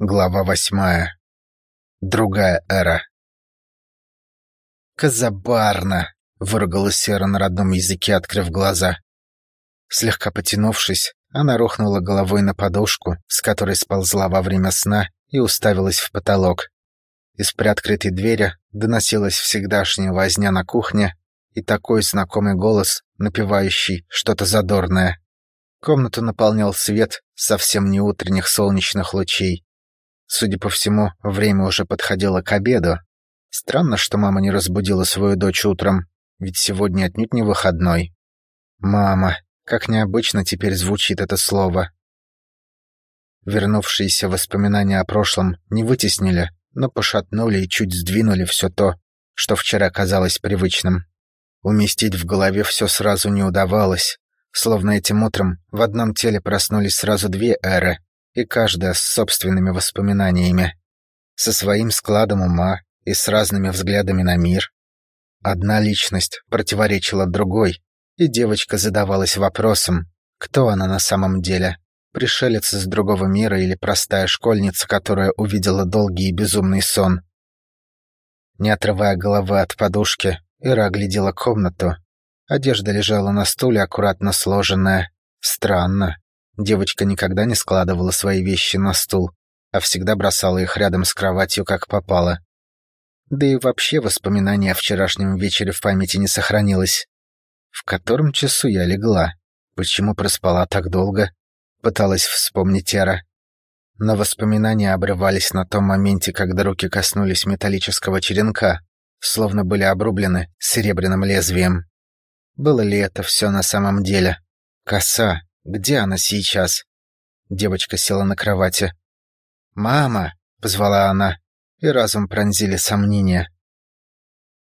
Глава восьмая. Другая эра. «Казабарна!» — выругалась Сера на родном языке, открыв глаза. Слегка потянувшись, она рухнула головой на подушку, с которой сползла во время сна, и уставилась в потолок. Из приоткрытой двери доносилась всегдашняя возня на кухне и такой знакомый голос, напевающий что-то задорное. Комнату наполнял свет совсем не утренних солнечных лучей. Судя по всему, время уже подходило к обеду. Странно, что мама не разбудила свою дочь утром, ведь сегодня отнюдь не выходной. «Мама», как необычно теперь звучит это слово. Вернувшиеся воспоминания о прошлом не вытеснили, но пошатнули и чуть сдвинули все то, что вчера казалось привычным. Уместить в голове все сразу не удавалось, словно этим утром в одном теле проснулись сразу две эры, и каждая с собственными воспоминаниями, со своим складом ума и с разными взглядами на мир. Одна личность противоречила другой, и девочка задавалась вопросом, кто она на самом деле, пришелец из другого мира или простая школьница, которая увидела долгий и безумный сон. Не отрывая головы от подушки, Ира оглядела комнату. Одежда лежала на стуле, аккуратно сложенная. Странно. Девочка никогда не складывала свои вещи на стул, а всегда бросала их рядом с кроватью, как попало. Да и вообще воспоминания о вчерашнем вечере в памяти не сохранилось. В котором часу я легла? Почему проспала так долго? Пыталась вспомнить Эра. Но воспоминания обрывались на том моменте, когда руки коснулись металлического черенка, словно были обрублены серебряным лезвием. Было ли это все на самом деле? Коса, где она сейчас? Девочка села на кровати. «Мама!» — позвала она, и разум пронзили сомнения.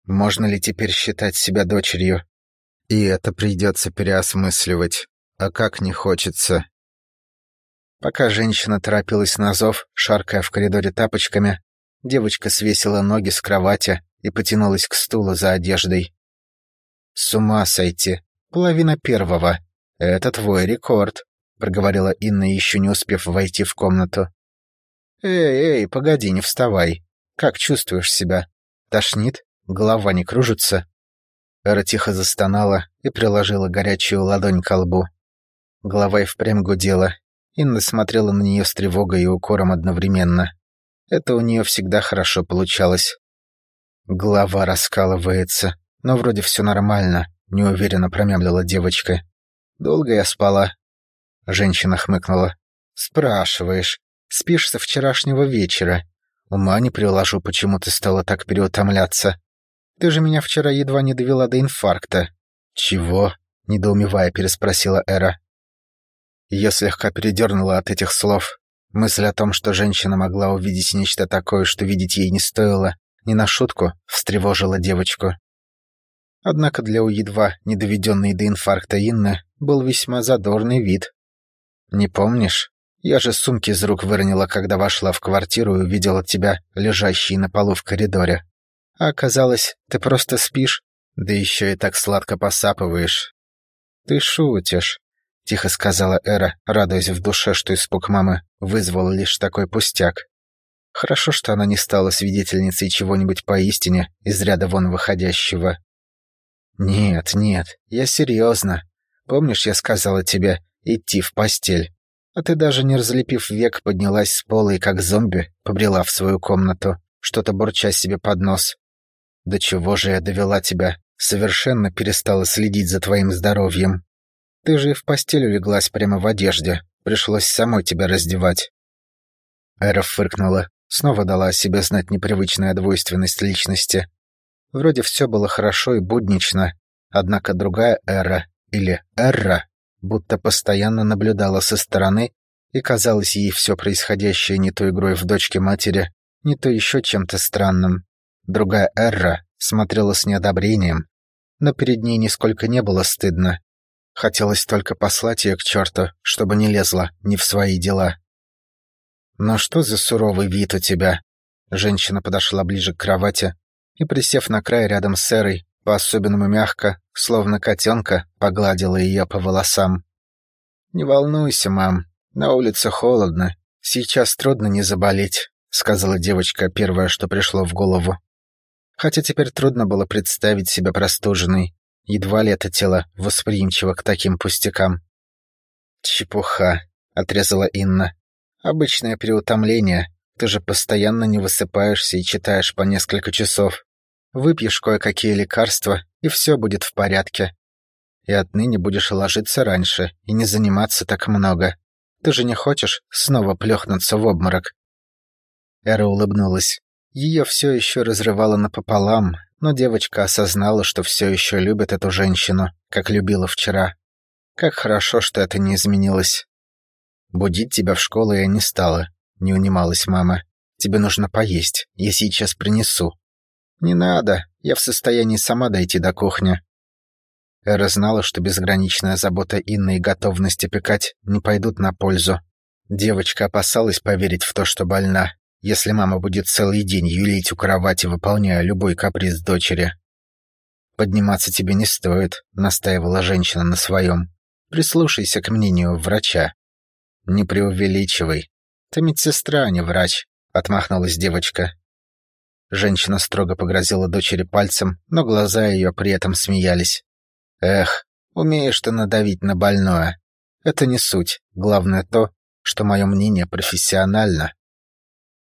Можно ли теперь считать себя дочерью? И это придется переосмысливать. А как не хочется. Пока женщина торопилась на зов, шаркая в коридоре тапочками, девочка свесила ноги с кровати и потянулась к стулу за одеждой. «С ума сойти! Половина первого!» «Это твой рекорд», — проговорила Инна, еще не успев войти в комнату. «Эй, эй, погоди, не вставай. Как чувствуешь себя? Тошнит? Голова не кружится?» Эра тихо застонала и приложила горячую ладонь к лбу. Голова и впрямь гудела. Инна смотрела на нее с тревогой и укором одновременно. Это у нее всегда хорошо получалось. Голова раскалывается, но вроде все нормально, неуверенно промямлила девочка. Долго я спала?» Женщина хмыкнула. «Спрашиваешь. Спишь со вчерашнего вечера. Ума не приложу, почему ты стала так переутомляться. Ты же меня вчера едва не довела до инфаркта». «Чего?» — недоумевая переспросила Эра. Ее слегка передернуло от этих слов. Мысль о том, что женщина могла увидеть нечто такое, что видеть ей не стоило, не на шутку, встревожила девочку. Однако для у едва не доведенной до инфаркта Инны был весьма задорный вид. «Не помнишь? Я же сумки из рук выронила, когда вошла в квартиру и увидела тебя, лежащей на полу в коридоре. А оказалось, ты просто спишь, да еще и так сладко посапываешь». «Ты шутишь», — тихо сказала Эра, радуясь в душе, что испуг мамы вызвал лишь такой пустяк. Хорошо, что она не стала свидетельницей чего-нибудь поистине из ряда вон выходящего. «Нет, нет, я серьезно. Помнишь, я сказала тебе идти в постель? А ты даже не разлепив век, поднялась с пола и как зомби побрела в свою комнату, что-то бурча себе под нос. До чего же я довела тебя? Совершенно перестала следить за твоим здоровьем. Ты же и в постель улеглась прямо в одежде. Пришлось самой тебя раздевать». Эра фыркнула, снова дала о себе знать непривычная двойственность личности. Вроде все было хорошо и буднично, однако другая эра, или эра, будто постоянно наблюдала со стороны, и казалось ей все происходящее не то игрой в дочке матери, не то еще чем-то странным. Другая эра смотрела с неодобрением, но перед ней нисколько не было стыдно. Хотелось только послать ее к черту, чтобы не лезла ни в свои дела. «Но что за суровый вид у тебя?» Женщина подошла ближе к кровати, и, присев на край рядом с Эрой, по-особенному мягко, словно котенка, погладила ее по волосам. «Не волнуйся, мам, на улице холодно. «Сейчас трудно не заболеть», — сказала девочка первое, что пришло в голову. Хотя теперь трудно было представить себя простуженной. Едва ли это тело восприимчиво к таким пустякам. «Чепуха», — отрезала Инна. «Обычное переутомление. Ты же постоянно не высыпаешься и читаешь по несколько часов. Выпьешь кое-какие лекарства, и все будет в порядке. И отныне будешь ложиться раньше и не заниматься так много. Ты же не хочешь снова плёхнуться в обморок?» Эра улыбнулась. Ее все еще разрывало напополам, но девочка осознала, что все еще любит эту женщину, как любила вчера. Как хорошо, что это не изменилось. «Будить тебя в школу я не стала», — не унималась мама. «Тебе нужно поесть, я сейчас принесу». «Не надо, я в состоянии сама дойти до кухни», Эра знала, что безграничная забота Инны и готовность опекать не пойдут на пользу. Девочка опасалась поверить в то, что больна, если мама будет целый день юлить у кровати, выполняя любой каприз дочери. «Подниматься тебе не стоит», — настаивала женщина на своем. «Прислушайся к мнению врача». «Не преувеличивай. Ты медсестра, а не врач», — отмахнулась девочка. Женщина строго погрозила дочери пальцем, но глаза ее при этом смеялись. Эх, умеешь ты надавить на больное. Это не суть. Главное то, что мое мнение профессионально.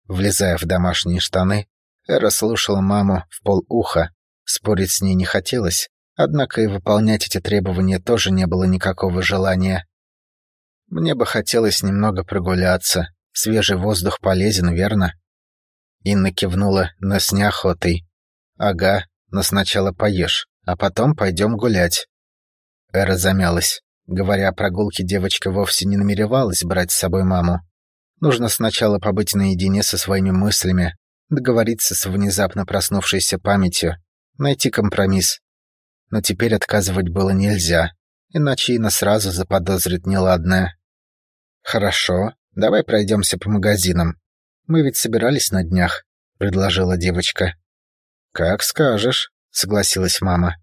Влезая в домашние штаны, Эра слушала маму в полуха. Спорить с ней не хотелось, однако и выполнять эти требования тоже не было никакого желания. Мне бы хотелось немного прогуляться. Свежий воздух полезен, верно? Инна кивнула, но с неохотой. Ага, но сначала поешь а потом пойдем гулять». Эра замялась. Говоря о прогулке, девочка вовсе не намеревалась брать с собой маму. Нужно сначала побыть наедине со своими мыслями, договориться с внезапно проснувшейся памятью, найти компромисс. Но теперь отказывать было нельзя, иначе Инна сразу заподозрит неладное. «Хорошо, давай пройдемся по магазинам. Мы ведь собирались на днях», — предложила девочка. «Как скажешь», согласилась мама.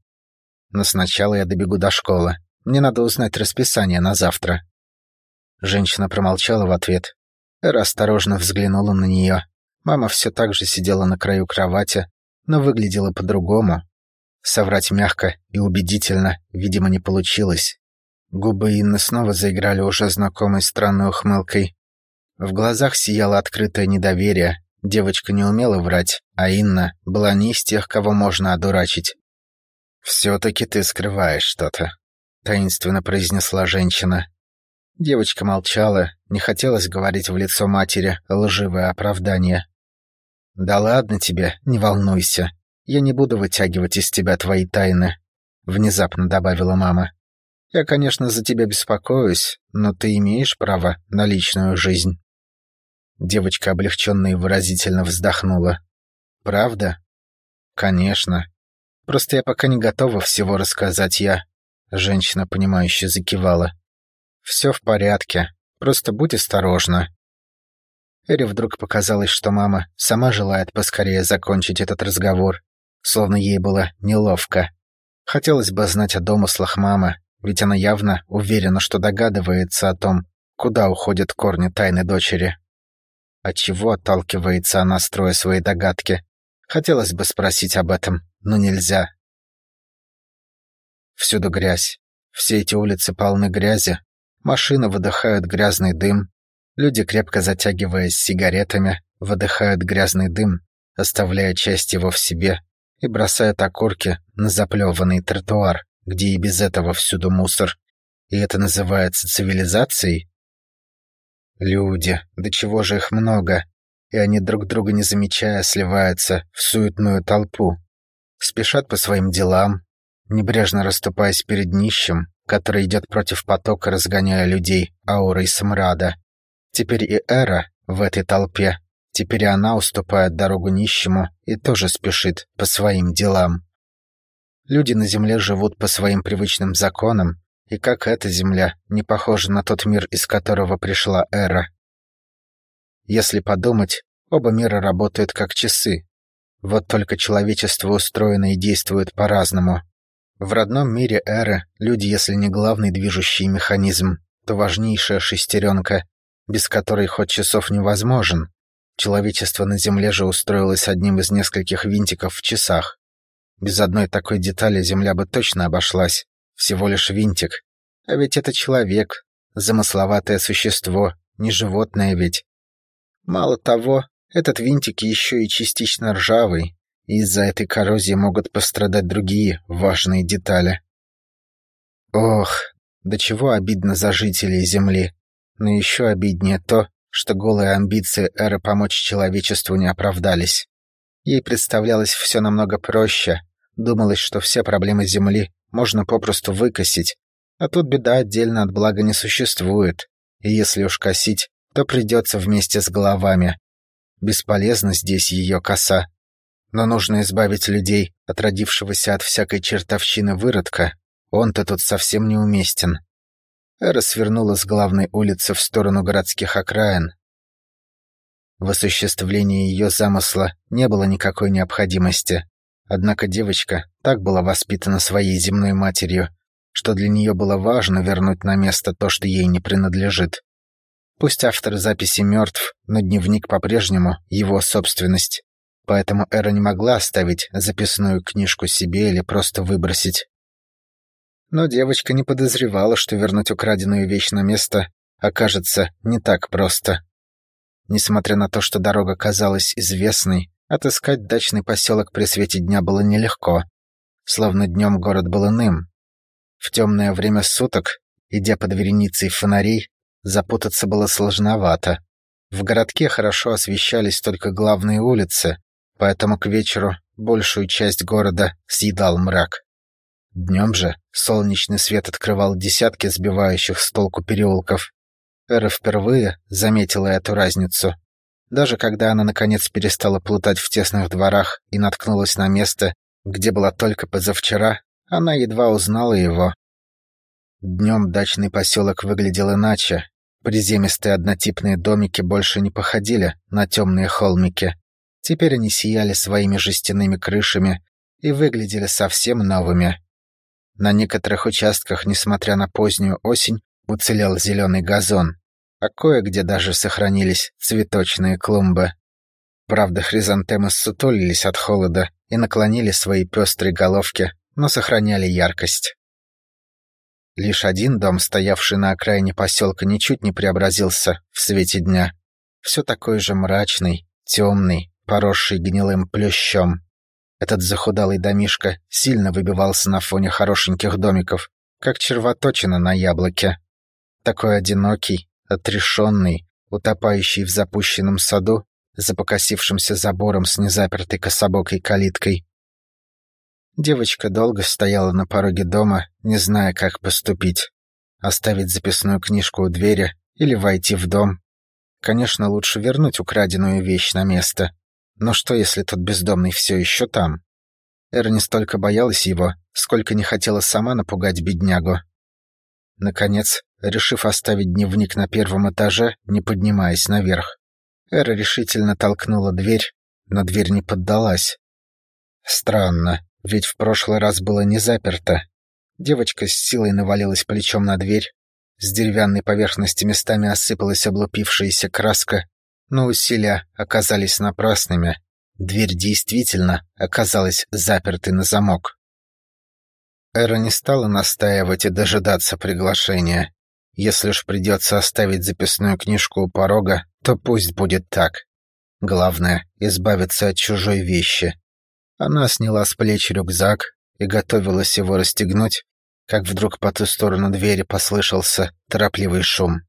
Но сначала я добегу до школы. Мне надо узнать расписание на завтра. Женщина промолчала в ответ. Эра осторожно взглянула на нее. Мама все так же сидела на краю кровати, но выглядела по-другому. Соврать мягко и убедительно, видимо, не получилось. Губы Инны снова заиграли уже знакомой странной ухмылкой. В глазах сияло открытое недоверие, Девочка не умела врать, а Инна была не из тех, кого можно одурачить. «Все-таки ты скрываешь что-то», — таинственно произнесла женщина. Девочка молчала, не хотелось говорить в лицо матери лживое оправдание. «Да ладно тебе, не волнуйся. Я не буду вытягивать из тебя твои тайны», — внезапно добавила мама. «Я, конечно, за тебя беспокоюсь, но ты имеешь право на личную жизнь». Девочка облегченно и выразительно вздохнула. «Правда?» «Конечно. Просто я пока не готова всего рассказать я». Женщина, понимающе закивала. «Все в порядке. Просто будь осторожна». Эре вдруг показалось, что мама сама желает поскорее закончить этот разговор, словно ей было неловко. Хотелось бы знать о домыслах мамы, ведь она явно уверена, что догадывается о том, куда уходят корни тайны дочери. От чего отталкивается она, строя свои догадки? Хотелось бы спросить об этом, но нельзя. Всюду грязь. Все эти улицы полны грязи. Машины выдыхают грязный дым. Люди, крепко затягиваясь сигаретами, выдыхают грязный дым, оставляя часть его в себе, и бросают окурки на заплеванный тротуар, где и без этого всюду мусор. И это называется цивилизацией? Люди, до чего же их много, и они друг друга не замечая сливаются в суетную толпу. Спешат по своим делам, небрежно расступаясь перед нищим, который идет против потока, разгоняя людей аурой смрада. Теперь и Эра в этой толпе, теперь и она уступает дорогу нищему и тоже спешит по своим делам. Люди на земле живут по своим привычным законам, и как эта Земля не похожа на тот мир, из которого пришла эра. Если подумать, оба мира работают как часы. Вот только человечество устроено и действует по-разному. В родном мире эры люди, если не главный движущий механизм, то важнейшая шестеренка, без которой ход часов невозможен. Человечество на Земле же устроилось одним из нескольких винтиков в часах. Без одной такой детали Земля бы точно обошлась. Всего лишь винтик. А ведь это человек, замысловатое существо, не животное ведь. Мало того, этот винтик еще и частично ржавый, и из-за этой коррозии могут пострадать другие важные детали. Ох, до чего обидно за жителей Земли. Но еще обиднее то, что голые амбиции Эры помочь человечеству не оправдались. Ей представлялось все намного проще. Думалось, что все проблемы Земли можно попросту выкосить, а тут беда отдельно от блага не существует. И если уж косить, то придется вместе с головами. Бесполезна здесь ее коса. Но нужно избавить людей от родившегося от всякой чертовщины выродка. Он-то тут совсем неуместен. Эра свернула с главной улицы в сторону городских окраин. В осуществлении ее замысла не было никакой необходимости. Однако девочка так была воспитана своей земной матерью, что для нее было важно вернуть на место то, что ей не принадлежит. Пусть автор записи мертв, но дневник по-прежнему его собственность. Поэтому Эра не могла оставить записную книжку себе или просто выбросить. Но девочка не подозревала, что вернуть украденную вещь на место окажется не так просто. Несмотря на то, что дорога казалась известной, отыскать дачный поселок при свете дня было нелегко. Словно днем город был иным. В темное время суток, идя под вереницей фонарей, запутаться было сложновато. В городке хорошо освещались только главные улицы, поэтому к вечеру большую часть города съедал мрак. Днем же солнечный свет открывал десятки сбивающих с толку переулков. Эра впервые заметила эту разницу. Даже когда она наконец перестала плутать в тесных дворах и наткнулась на место, где была только позавчера, она едва узнала его. Днем дачный поселок выглядел иначе. Приземистые однотипные домики больше не походили на темные холмики. Теперь они сияли своими жестяными крышами и выглядели совсем новыми. На некоторых участках, несмотря на позднюю осень, уцелел зеленый газон, а кое-где даже сохранились цветочные клумбы. Правда, хризантемы ссутулились от холода и наклонили свои пестрые головки, но сохраняли яркость. Лишь один дом, стоявший на окраине поселка, ничуть не преобразился в свете дня. Все такой же мрачный, темный, поросший гнилым плющом. Этот захудалый домишко сильно выбивался на фоне хорошеньких домиков, как червоточина на яблоке. Такой одинокий, отрешенный, утопающий в запущенном саду, за покосившимся забором с незапертой кособокой калиткой. Девочка долго стояла на пороге дома, не зная, как поступить. Оставить записную книжку у двери или войти в дом. Конечно, лучше вернуть украденную вещь на место. Но что, если тот бездомный все еще там? Эра не столько боялась его, сколько не хотела сама напугать беднягу. Наконец, решив оставить дневник на первом этаже, не поднимаясь наверх, Эра решительно толкнула дверь, но дверь не поддалась. Странно, ведь в прошлый раз было не заперто. Девочка с силой навалилась плечом на дверь. С деревянной поверхности местами осыпалась облупившаяся краска, но усилия оказались напрасными. Дверь действительно оказалась запертой на замок. Эра не стала настаивать и дожидаться приглашения. Если уж придется оставить записную книжку у порога, то пусть будет так. Главное — избавиться от чужой вещи. Она сняла с плеч рюкзак и готовилась его расстегнуть, как вдруг по ту сторону двери послышался торопливый шум.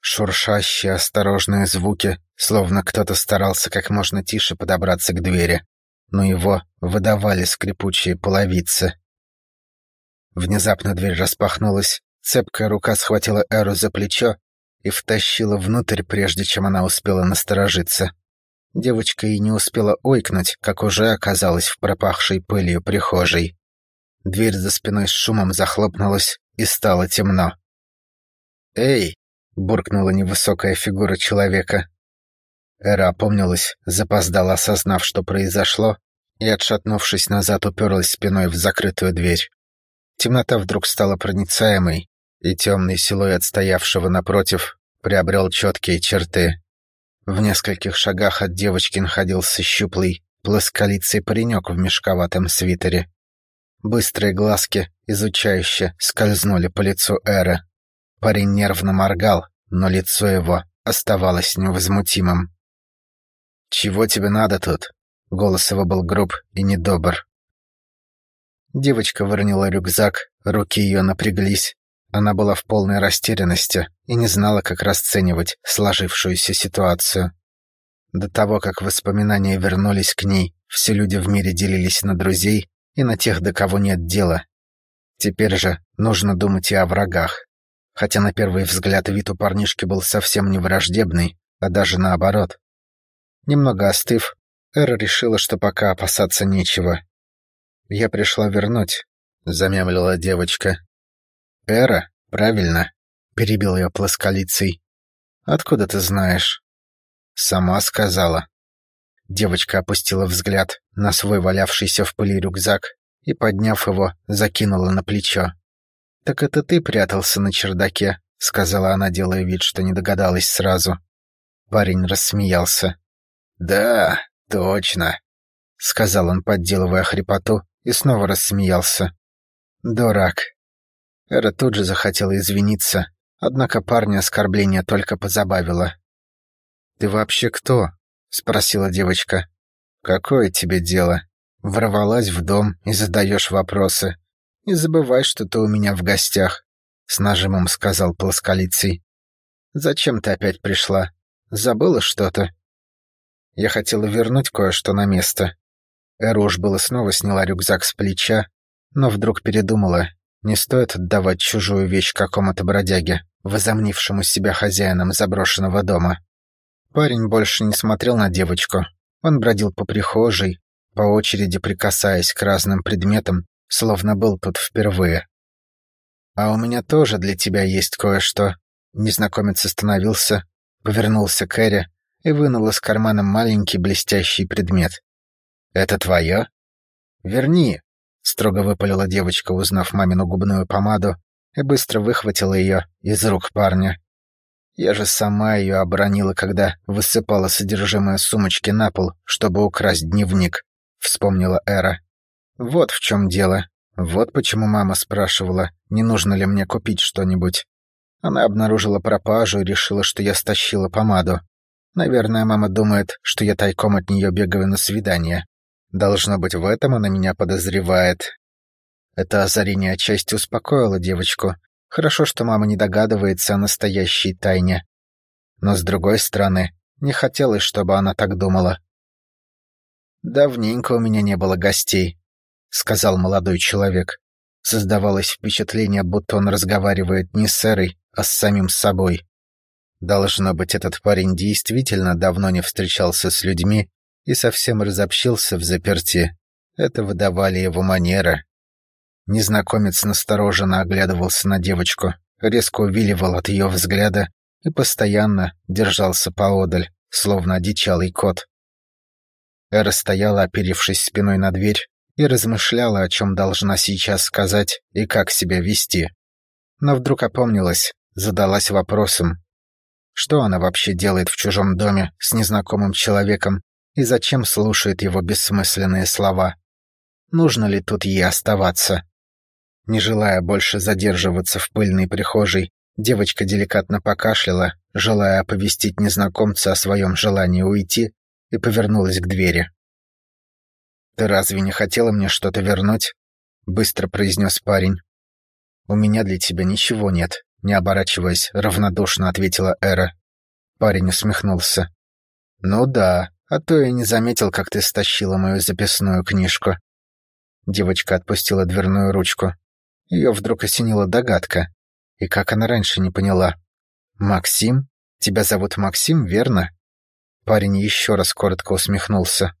Шуршащие осторожные звуки, словно кто-то старался как можно тише подобраться к двери, но его выдавали скрипучие половицы. Внезапно дверь распахнулась, цепкая рука схватила Эру за плечо и втащила внутрь, прежде чем она успела насторожиться. Девочка и не успела ойкнуть, как уже оказалась в пропахшей пылью прихожей. Дверь за спиной с шумом захлопнулась, и стало темно. «Эй!» буркнула невысокая фигура человека. Эра опомнилась, запоздала, осознав, что произошло, и, отшатнувшись назад, уперлась спиной в закрытую дверь. Темнота вдруг стала проницаемой, и темный силуэт стоявшего напротив приобрел четкие черты. В нескольких шагах от девочки находился щуплый, плосколицый паренек в мешковатом свитере. Быстрые глазки, изучающе, скользнули по лицу Эры. Парень нервно моргал, но лицо его оставалось невозмутимым. «Чего тебе надо тут?» Голос его был груб и недобр. Девочка выронила рюкзак, руки ее напряглись. Она была в полной растерянности и не знала, как расценивать сложившуюся ситуацию. До того, как воспоминания вернулись к ней, все люди в мире делились на друзей и на тех, до кого нет дела. Теперь же нужно думать и о врагах. Хотя на первый взгляд вид у парнишки был совсем не враждебный, а даже наоборот. Немного остыв, Эра решила, что пока опасаться нечего. «Я пришла вернуть», — замямлила девочка. «Эра, правильно», — перебил ее плосколицей. «Откуда ты знаешь?» «Сама сказала». Девочка опустила взгляд на свой валявшийся в пыли рюкзак и, подняв его, закинула на плечо. «Так это ты прятался на чердаке», — сказала она, делая вид, что не догадалась сразу. Парень рассмеялся. «Да, точно», — сказал он, подделывая хрипоту, и снова рассмеялся. «Дурак». Эра тут же захотела извиниться, однако парня оскорбление только позабавило. «Ты вообще кто?» — спросила девочка. «Какое тебе дело? Ворвалась в дом и задаешь вопросы. Не забывай, что ты у меня в гостях», — с нажимом сказал плосколицей. «Зачем ты опять пришла? Забыла что-то?» Я хотела вернуть кое-что на место. Эра уж было снова сняла рюкзак с плеча, но вдруг передумала. Не стоит отдавать чужую вещь какому-то бродяге, возомнившему себя хозяином заброшенного дома. Парень больше не смотрел на девочку. Он бродил по прихожей, по очереди прикасаясь к разным предметам, словно был тут впервые. «А у меня тоже для тебя есть кое-что». Незнакомец остановился, повернулся к Эре и вынул из кармана маленький блестящий предмет. «Это твое?» «Верни», — строго выпалила девочка, узнав мамину губную помаду, и быстро выхватила ее из рук парня. Я же сама ее обронила, когда высыпала содержимое сумочки на пол, чтобы украсть дневник, — вспомнила Эра. Вот в чем дело. Вот почему мама спрашивала, не нужно ли мне купить что-нибудь. Она обнаружила пропажу и решила, что я стащила помаду. Наверное, мама думает, что я тайком от нее бегаю на свидание. Должно быть, в этом она меня подозревает. Это озарение отчасти успокоило девочку. Хорошо, что мама не догадывается о настоящей тайне. Но, с другой стороны, не хотелось, чтобы она так думала. «Давненько у меня не было гостей», — сказал молодой человек. Создавалось впечатление, будто он разговаривает не с Эрой, а с самим собой. Должно быть, этот парень действительно давно не встречался с людьми и совсем разобщился в заперти. Это выдавали его манеры. Незнакомец настороженно оглядывался на девочку, резко увиливал от ее взгляда и постоянно держался поодаль, словно одичалый кот. Эра стояла, оперившись спиной на дверь, и размышляла, о чем должна сейчас сказать и как себя вести. Но вдруг опомнилась, задалась вопросом, что она вообще делает в чужом доме с незнакомым человеком и зачем слушает его бессмысленные слова? Нужно ли тут ей оставаться? Не желая больше задерживаться в пыльной прихожей, девочка деликатно покашляла, желая оповестить незнакомца о своем желании уйти, и повернулась к двери. «Ты разве не хотела мне что-то вернуть?» — быстро произнес парень. «У меня для тебя ничего нет», не оборачиваясь, равнодушно ответила Эра. Парень усмехнулся. «Ну да, а то я не заметил, как ты стащила мою записную книжку». Девочка отпустила дверную ручку. Ее вдруг осенила догадка. И как она раньше не поняла. «Максим? Тебя зовут Максим, верно?» Парень еще раз коротко усмехнулся.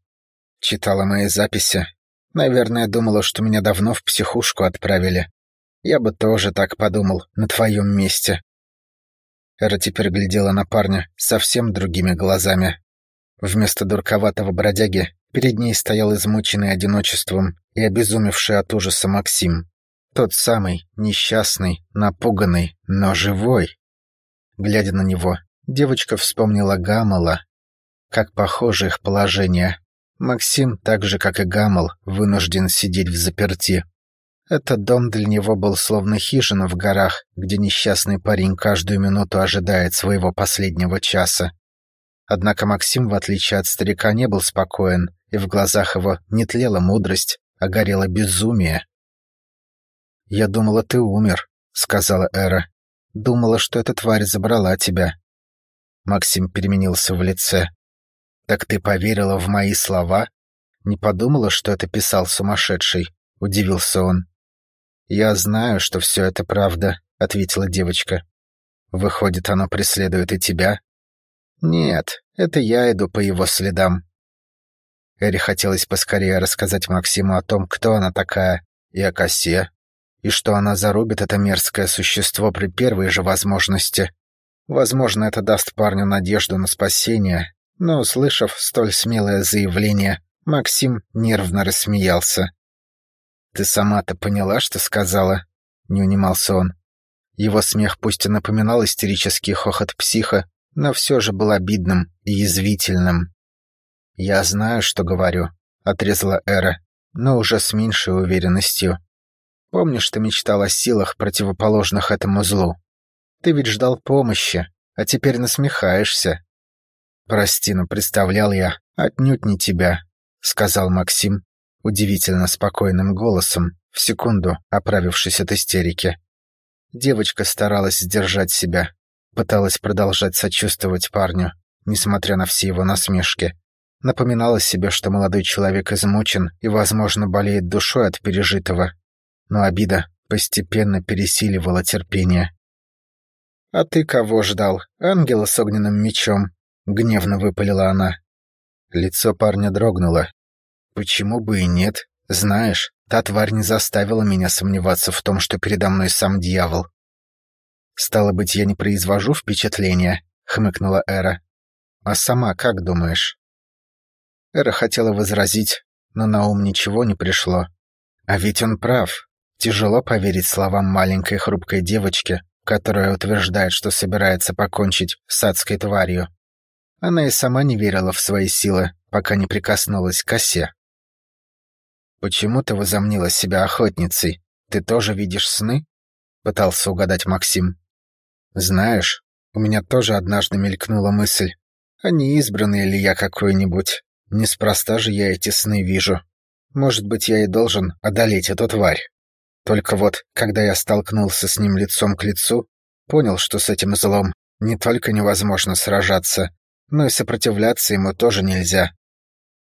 Читала мои записи. Наверное, думала, что меня давно в психушку отправили. Я бы тоже так подумал, на твоем месте. Эра теперь глядела на парня совсем другими глазами. Вместо дурковатого бродяги перед ней стоял измученный одиночеством и обезумевший от ужаса Максим. Тот самый, несчастный, напуганный, но живой. Глядя на него, девочка вспомнила Гамала. Как похоже их положение. Максим, так же как и Гамал, вынужден сидеть в заперти. Этот дом для него был словно хижина в горах, где несчастный парень каждую минуту ожидает своего последнего часа. Однако Максим, в отличие от старика, не был спокоен, и в глазах его не тлела мудрость, а горело безумие. «Я думала, ты умер», — сказала Эра. «Думала, что эта тварь забрала тебя». Максим переменился в лице. «Так ты поверила в мои слова? Не подумала, что это писал сумасшедший?» — удивился он. «Я знаю, что все это правда», — ответила девочка. «Выходит, оно преследует и тебя?» «Нет, это я иду по его следам». Эри хотелось поскорее рассказать Максиму о том, кто она такая, и о косе, и что она зарубит это мерзкое существо при первой же возможности. Возможно, это даст парню надежду на спасение, но, услышав столь смелое заявление, Максим нервно рассмеялся. «Ты сама-то поняла, что сказала?» — не унимался он. Его смех пусть и напоминал истерический хохот психа, но все же был обидным и язвительным. «Я знаю, что говорю», — отрезала Эра, но уже с меньшей уверенностью. «Помнишь, ты мечтал о силах, противоположных этому злу? Ты ведь ждал помощи, а теперь насмехаешься. «Прости, но представлял я отнюдь не тебя», — сказал Максим удивительно спокойным голосом, в секунду оправившись от истерики. Девочка старалась сдержать себя, пыталась продолжать сочувствовать парню, несмотря на все его насмешки. Напоминала себе, что молодой человек измучен и, возможно, болеет душой от пережитого. Но обида постепенно пересиливала терпение. «А ты кого ждал? Ангела с огненным мечом?» Гневно выпалила она. Лицо парня дрогнуло. Почему бы и нет? Знаешь, та тварь не заставила меня сомневаться в том, что передо мной сам дьявол. Стало быть, я не произвожу впечатления, хмыкнула Эра. А сама как думаешь? Эра хотела возразить, но на ум ничего не пришло. А ведь он прав. Тяжело поверить словам маленькой хрупкой девочки, которая утверждает, что собирается покончить с адской тварью. Она и сама не верила в свои силы, пока не прикоснулась к осе. «Почему ты возомнила себя охотницей? Ты тоже видишь сны?» — пытался угадать Максим. «Знаешь, у меня тоже однажды мелькнула мысль, а не избранный ли я какой-нибудь? Неспроста же я эти сны вижу. Может быть, я и должен одолеть эту тварь. Только вот, когда я столкнулся с ним лицом к лицу, понял, что с этим злом не только невозможно сражаться, но и сопротивляться ему тоже нельзя.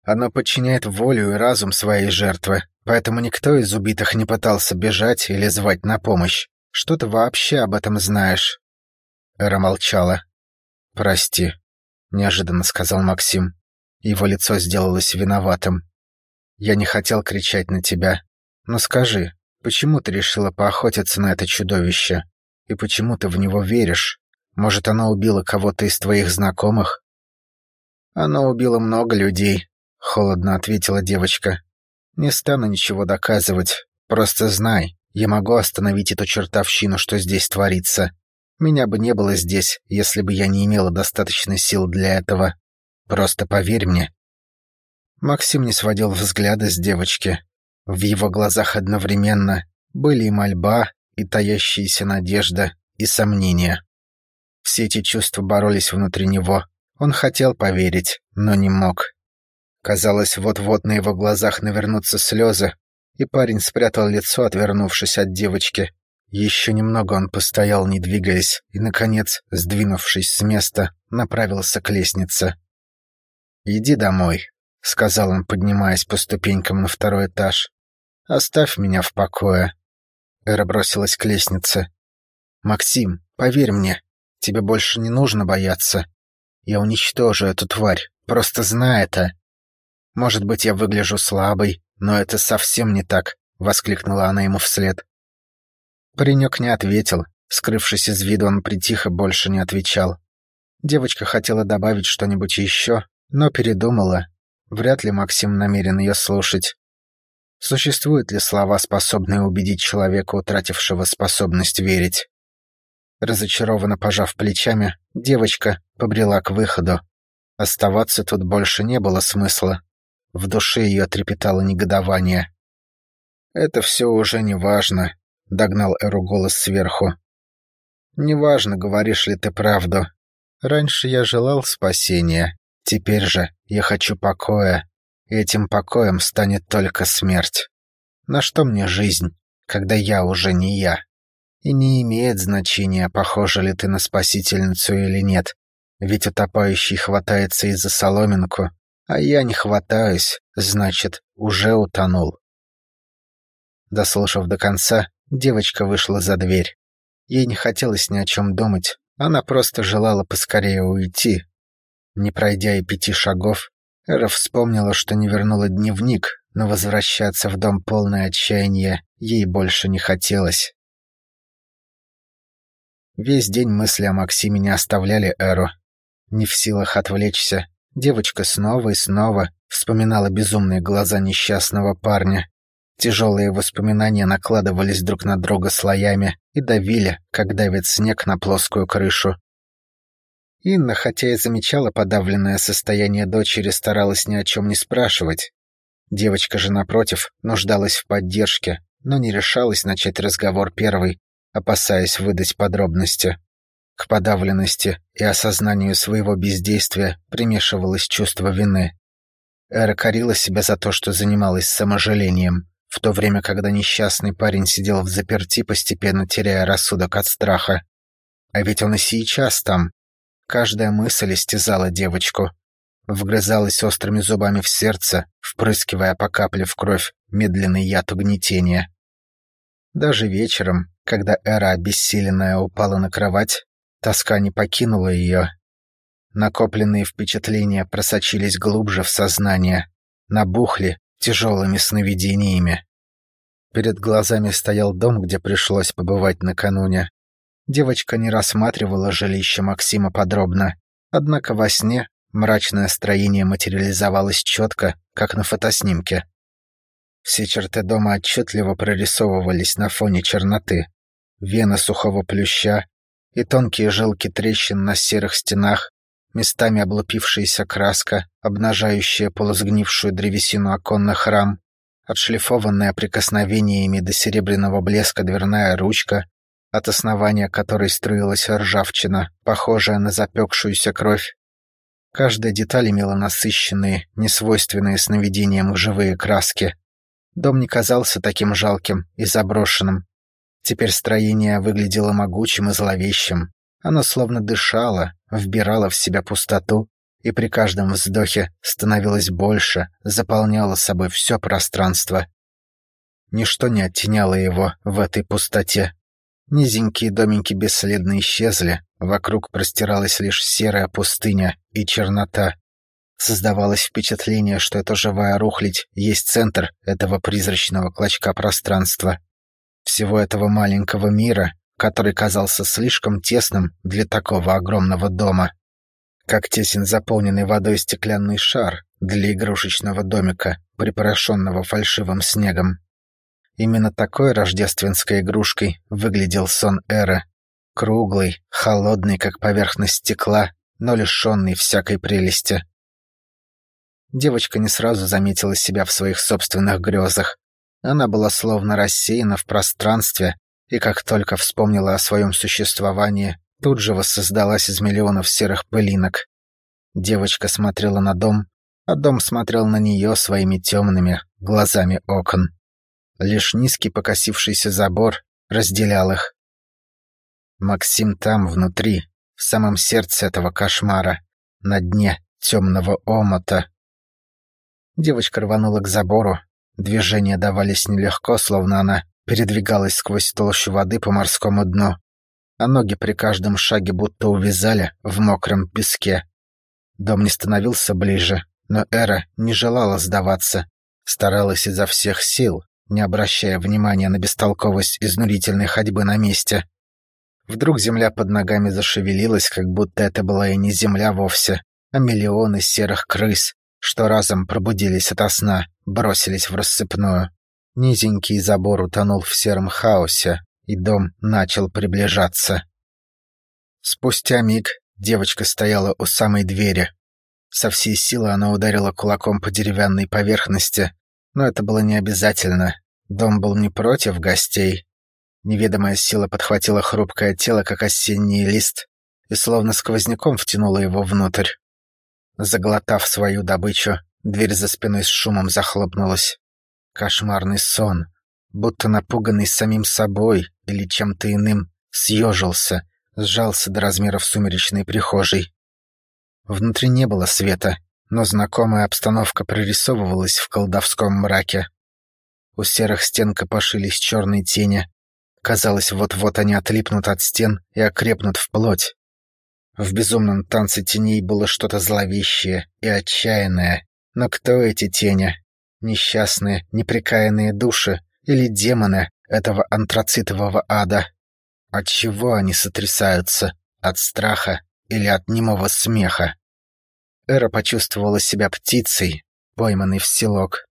Оно подчиняет волю и разум своей жертвы, поэтому никто из убитых не пытался бежать или звать на помощь. Что ты вообще об этом знаешь?» Эра молчала. «Прости», — неожиданно сказал Максим. Его лицо сделалось виноватым. «Я не хотел кричать на тебя. Но скажи, почему ты решила поохотиться на это чудовище? И почему ты в него веришь? Может, оно убило кого-то из твоих знакомых?» «Оно убило много людей», — холодно ответила девочка. «Не стану ничего доказывать. Просто знай, я могу остановить эту чертовщину, что здесь творится. Меня бы не было здесь, если бы я не имела достаточной сил для этого. Просто поверь мне». Максим не сводил взгляда с девочки. В его глазах одновременно были и мольба, и таящаяся надежда, и сомнения. Все эти чувства боролись внутри него, он хотел поверить, но не мог. Казалось, вот-вот на его глазах навернутся слезы, и парень спрятал лицо, отвернувшись от девочки. Еще немного он постоял, не двигаясь, и, наконец, сдвинувшись с места, направился к лестнице. «Иди домой», — сказал он, поднимаясь по ступенькам на второй этаж. «Оставь меня в покое». Эра бросилась к лестнице. «Максим, поверь мне, тебе больше не нужно бояться. Я уничтожу эту тварь, просто знай это. Может быть, я выгляжу слабой, но это совсем не так, воскликнула она ему вслед. Паренек не ответил. Скрывшись из виду, он притихо больше не отвечал. Девочка хотела добавить что-нибудь еще, но передумала. Вряд ли Максим намерен ее слушать. Существуют ли слова, способные убедить человека, утратившего способность верить? Разочарованно пожав плечами, девочка побрела к выходу. Оставаться тут больше не было смысла. В душе ее трепетало негодование. «Это все уже не важно», — догнал Эру голос сверху. «Неважно, говоришь ли ты правду. Раньше я желал спасения, теперь же я хочу покоя, этим покоем станет только смерть. На что мне жизнь, когда я уже не я? И не имеет значения, похожа ли ты на спасительницу или нет, ведь утопающий хватается и за соломинку, а я не хватаюсь, значит, уже утонул. Дослушав до конца, девочка вышла за дверь. Ей не хотелось ни о чем думать, она просто желала поскорее уйти. Не пройдя и пяти шагов, Эра вспомнила, что не вернула дневник, но возвращаться в дом полное отчаяния ей больше не хотелось. Весь день мысли о Максиме не оставляли Эру. Не в силах отвлечься, девочка снова и снова вспоминала безумные глаза несчастного парня, Тяжелые воспоминания накладывались друг на друга слоями и давили, как давит снег на плоскую крышу. Инна, хотя и замечала подавленное состояние дочери, старалась ни о чем не спрашивать. Девочка же, напротив, нуждалась в поддержке, но не решалась начать разговор первой, опасаясь выдать подробности. К подавленности и осознанию своего бездействия примешивалось чувство вины. Эра корила себя за то, что занималась саможалением в то время, когда несчастный парень сидел в заперти, постепенно теряя рассудок от страха. А ведь он и сейчас там. Каждая мысль истязала девочку. Вгрызалась острыми зубами в сердце, впрыскивая по капле в кровь медленный яд угнетения. Даже вечером, когда Эра обессиленная упала на кровать, тоска не покинула ее. Накопленные впечатления просочились глубже в сознание, набухли тяжелыми сновидениями. Перед глазами стоял дом, где пришлось побывать накануне. Девочка не рассматривала жилище Максима подробно, однако во сне мрачное строение материализовалось четко, как на фотоснимке. Все черты дома отчетливо прорисовывались на фоне черноты. Вены сухого плюща и тонкие жилки трещин на серых стенах, местами облупившаяся краска, обнажающая полусгнившую древесину оконных рам, отшлифованная прикосновениями до серебряного блеска дверная ручка, от основания которой струилась ржавчина, похожая на запекшуюся кровь. Каждая деталь имела насыщенные, несвойственные сновидениям живые краски. Дом не казался таким жалким и заброшенным. Теперь строение выглядело могучим и зловещим. Оно словно дышало, вбирало в себя пустоту, и при каждом вздохе становилось больше, заполняло собой все пространство. Ничто не оттеняло его в этой пустоте. Низенькие домики бесследно исчезли, вокруг простиралась лишь серая пустыня и чернота. Создавалось впечатление, что эта живая рухлядь есть центр этого призрачного клочка пространства. Всего этого маленького мира, который казался слишком тесным для такого огромного дома. Как тесен заполненный водой стеклянный шар для игрушечного домика, припорошенного фальшивым снегом. Именно такой рождественской игрушкой выглядел сон Эры. Круглый, холодный, как поверхность стекла, но лишенный всякой прелести. Девочка не сразу заметила себя в своих собственных грезах. Она была словно рассеяна в пространстве, и как только вспомнила о своем существовании, тут же воссоздалась из миллионов серых пылинок. Девочка смотрела на дом, а дом смотрел на нее своими темными глазами окон. Лишь низкий покосившийся забор разделял их. Максим там, внутри, в самом сердце этого кошмара, на дне темного омота. Девочка рванула к забору. Движения давались нелегко, словно она передвигалась сквозь толщу воды по морскому дну, а ноги при каждом шаге будто увязали в мокром песке. Дом не становился ближе, но Эра не желала сдаваться, старалась изо всех сил, не обращая внимания на бестолковость изнурительной ходьбы на месте. Вдруг земля под ногами зашевелилась, как будто это была и не земля вовсе, а миллионы серых крыс, что разом пробудились ото сна, бросились в рассыпную. Низенький забор утонул в сером хаосе, и дом начал приближаться. Спустя миг девочка стояла у самой двери. Со всей силы она ударила кулаком по деревянной поверхности, но это было не обязательно. Дом был не против гостей. Неведомая сила подхватила хрупкое тело, как осенний лист, и словно сквозняком втянула его внутрь. Заглотав свою добычу, дверь за спиной с шумом захлопнулась. Кошмарный сон, будто напуганный самим собой или чем-то иным, съежился, сжался до размеров сумеречной прихожей. Внутри не было света, но знакомая обстановка прорисовывалась в колдовском мраке. У серых стен копошились черные тени. Казалось, вот-вот они отлипнут от стен и окрепнут в плоть. В безумном танце теней было что-то зловещее и отчаянное. Но кто эти тени? Несчастные, неприкаянные души или демоны этого антрацитового ада? От чего они сотрясаются? От страха или от немого смеха? Эра почувствовала себя птицей, пойманной в селок.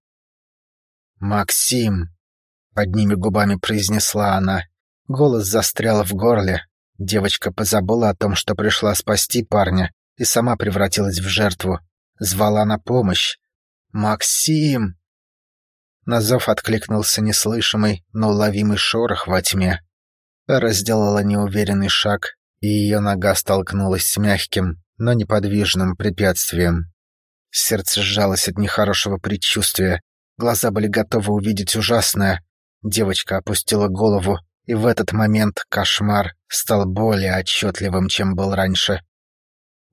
«Максим!» — одними губами произнесла она. Голос застрял в горле. Девочка позабыла о том, что пришла спасти парня, и сама превратилась в жертву. Звала на помощь. «Максим!» На зов откликнулся неслышимый, но уловимый шорох во тьме. Эра сделала неуверенный шаг, и ее нога столкнулась с мягким, но неподвижным препятствием. Сердце сжалось от нехорошего предчувствия. Глаза были готовы увидеть ужасное. Девочка опустила голову, и в этот момент кошмар стал более отчетливым, чем был раньше.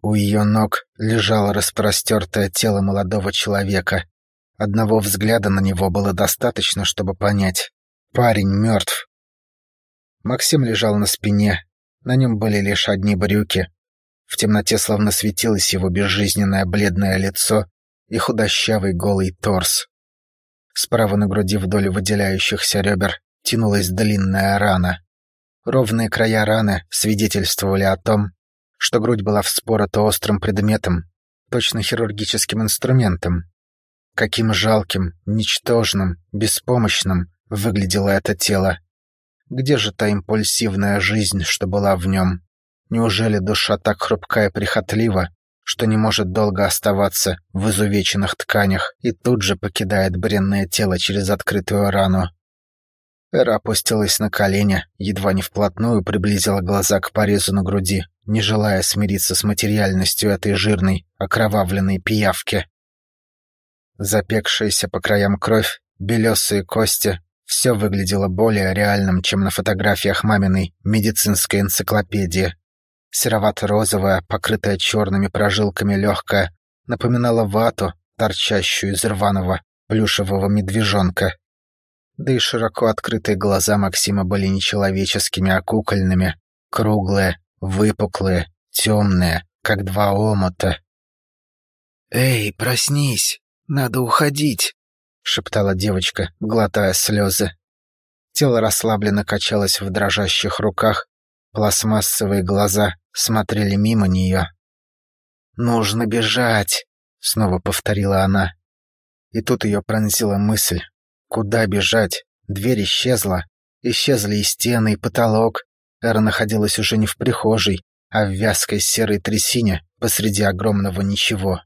У ее ног лежало распростертое тело молодого человека. Одного взгляда на него было достаточно, чтобы понять. Парень мертв. Максим лежал на спине. На нем были лишь одни брюки, в темноте словно светилось его безжизненное бледное лицо и худощавый голый торс. Справа на груди вдоль выделяющихся ребер тянулась длинная рана. Ровные края раны свидетельствовали о том, что грудь была вспорота острым предметом, точно хирургическим инструментом. Каким жалким, ничтожным, беспомощным выглядело это тело. Где же та импульсивная жизнь, что была в нем? Неужели душа так хрупкая и прихотлива, что не может долго оставаться в изувеченных тканях и тут же покидает бренное тело через открытую рану? Эра опустилась на колени, едва не вплотную приблизила глаза к порезу на груди, не желая смириться с материальностью этой жирной, окровавленной пиявки. Запекшаяся по краям кровь, белесые кости — все выглядело более реальным, чем на фотографиях маминой медицинской энциклопедии. Серовато-розовая, покрытая черными прожилками легкая, напоминала вату, торчащую из рваного плюшевого медвежонка. Да и широко открытые глаза Максима были не человеческими, а кукольными, круглые, выпуклые, темные, как два омута. «Эй, проснись! Надо уходить!» — шептала девочка, глотая слезы. Тело расслабленно качалось в дрожащих руках, пластмассовые глаза смотрели мимо нее. «Нужно бежать!» — снова повторила она. И тут ее пронзила мысль. Куда бежать? Дверь исчезла. Исчезли и стены, и потолок. Эра находилась уже не в прихожей, а в вязкой серой трясине посреди огромного ничего.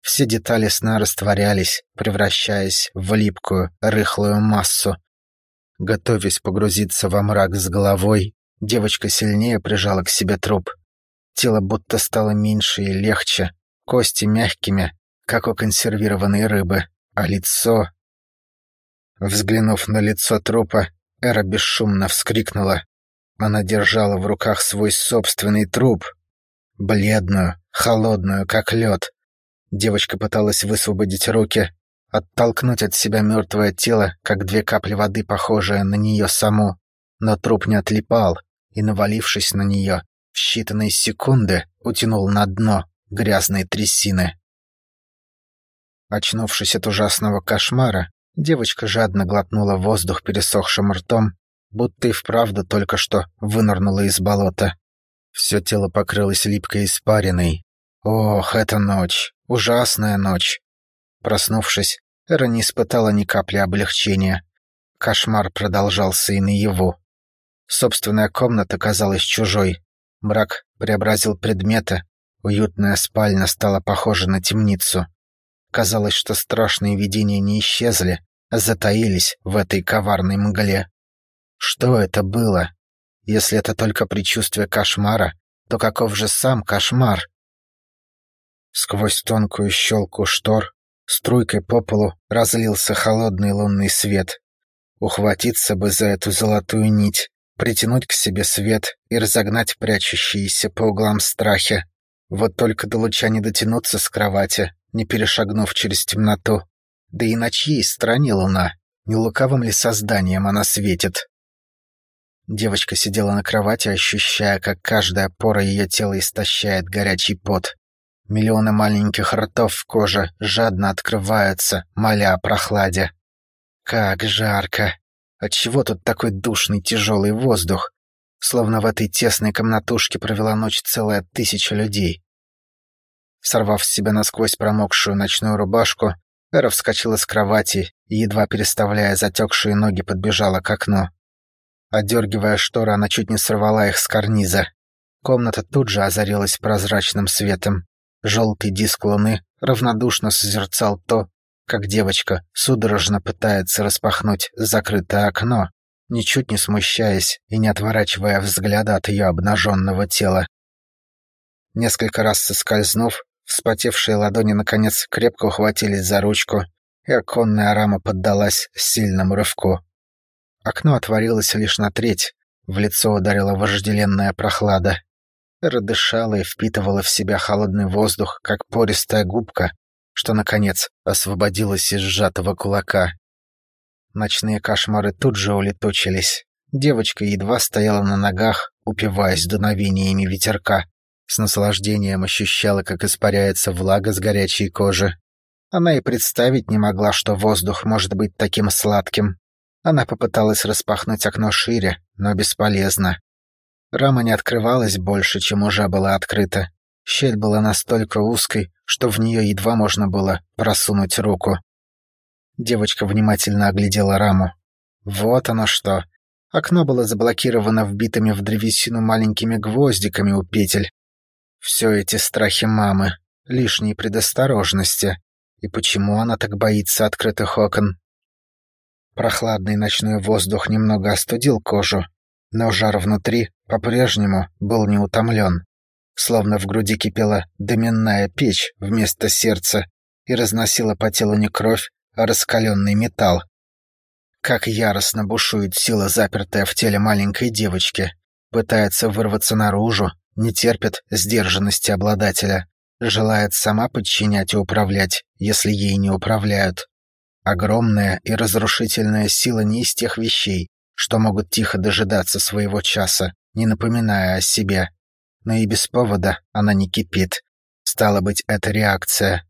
Все детали сна растворялись, превращаясь в липкую, рыхлую массу. Готовясь погрузиться во мрак с головой, девочка сильнее прижала к себе труп. Тело будто стало меньше и легче, кости мягкими, как у консервированной рыбы, а лицо... Взглянув на лицо трупа, Эра бесшумно вскрикнула. Она держала в руках свой собственный труп. Бледную, холодную, как лед. Девочка пыталась высвободить руки, оттолкнуть от себя мертвое тело, как две капли воды, похожие на нее саму. Но труп не отлипал, и, навалившись на нее, в считанные секунды утянул на дно грязной трясины. Очнувшись от ужасного кошмара, девочка жадно глотнула воздух пересохшим ртом, будто и вправду только что вынырнула из болота. Все тело покрылось липкой испариной. Ох, эта ночь! Ужасная ночь! Проснувшись, Эра не испытала ни капли облегчения. Кошмар продолжался и наяву. Собственная комната казалась чужой, Мрак преобразил предметы, уютная спальня стала похожа на темницу. Казалось, что страшные видения не исчезли, а затаились в этой коварной мгле. Что это было? Если это только предчувствие кошмара, то каков же сам кошмар? Сквозь тонкую щелку штор струйкой по полу разлился холодный лунный свет. Ухватиться бы за эту золотую нить, притянуть к себе свет и разогнать прячущиеся по углам страхи. Вот только до луча не дотянуться с кровати, не перешагнув через темноту. Да и на чьей стороне луна? Не лукавым ли созданием она светит? Девочка сидела на кровати, ощущая, как каждая пора ее тела истощает горячий пот. Миллионы маленьких ртов в коже жадно открываются, моля о прохладе. Как жарко! Отчего тут такой душный тяжелый воздух? Словно в этой тесной комнатушке провела ночь целая тысяча людей. Сорвав с себя насквозь промокшую ночную рубашку, Эра вскочила с кровати и, едва переставляя затекшие ноги, подбежала к окну. Отдергивая шторы, она чуть не сорвала их с карниза. Комната тут же озарилась прозрачным светом. Желтый диск луны равнодушно созерцал то, как девочка судорожно пытается распахнуть закрытое окно, ничуть не смущаясь и не отворачивая взгляда от ее обнаженного тела. Несколько раз соскользнув, Вспотевшие ладони, наконец, крепко ухватились за ручку, и оконная рама поддалась сильному рывку. Окно отворилось лишь на треть, в лицо ударила вожделенная прохлада. Эра и впитывала в себя холодный воздух, как пористая губка, что, наконец, освободилась из сжатого кулака. Ночные кошмары тут же улетучились. Девочка едва стояла на ногах, упиваясь дуновениями ветерка. С наслаждением ощущала, как испаряется влага с горячей кожи. Она и представить не могла, что воздух может быть таким сладким. Она попыталась распахнуть окно шире, но бесполезно. Рама не открывалась больше, чем уже была открыта. Щель была настолько узкой, что в нее едва можно было просунуть руку. Девочка внимательно оглядела раму. Вот оно что. Окно было заблокировано вбитыми в древесину маленькими гвоздиками у петель. Все эти страхи мамы, лишние предосторожности. И почему она так боится открытых окон? Прохладный ночной воздух немного остудил кожу, но жар внутри по-прежнему был неутомлен. Словно в груди кипела дыменная печь вместо сердца и разносила по телу не кровь, а раскаленный металл. Как яростно бушует сила, запертая в теле маленькой девочки, пытается вырваться наружу, не терпит сдержанности обладателя, желает сама подчинять и управлять, если ей не управляют. Огромная и разрушительная сила не из тех вещей, что могут тихо дожидаться своего часа, не напоминая о себе. Но и без повода она не кипит. Стало быть, это реакция.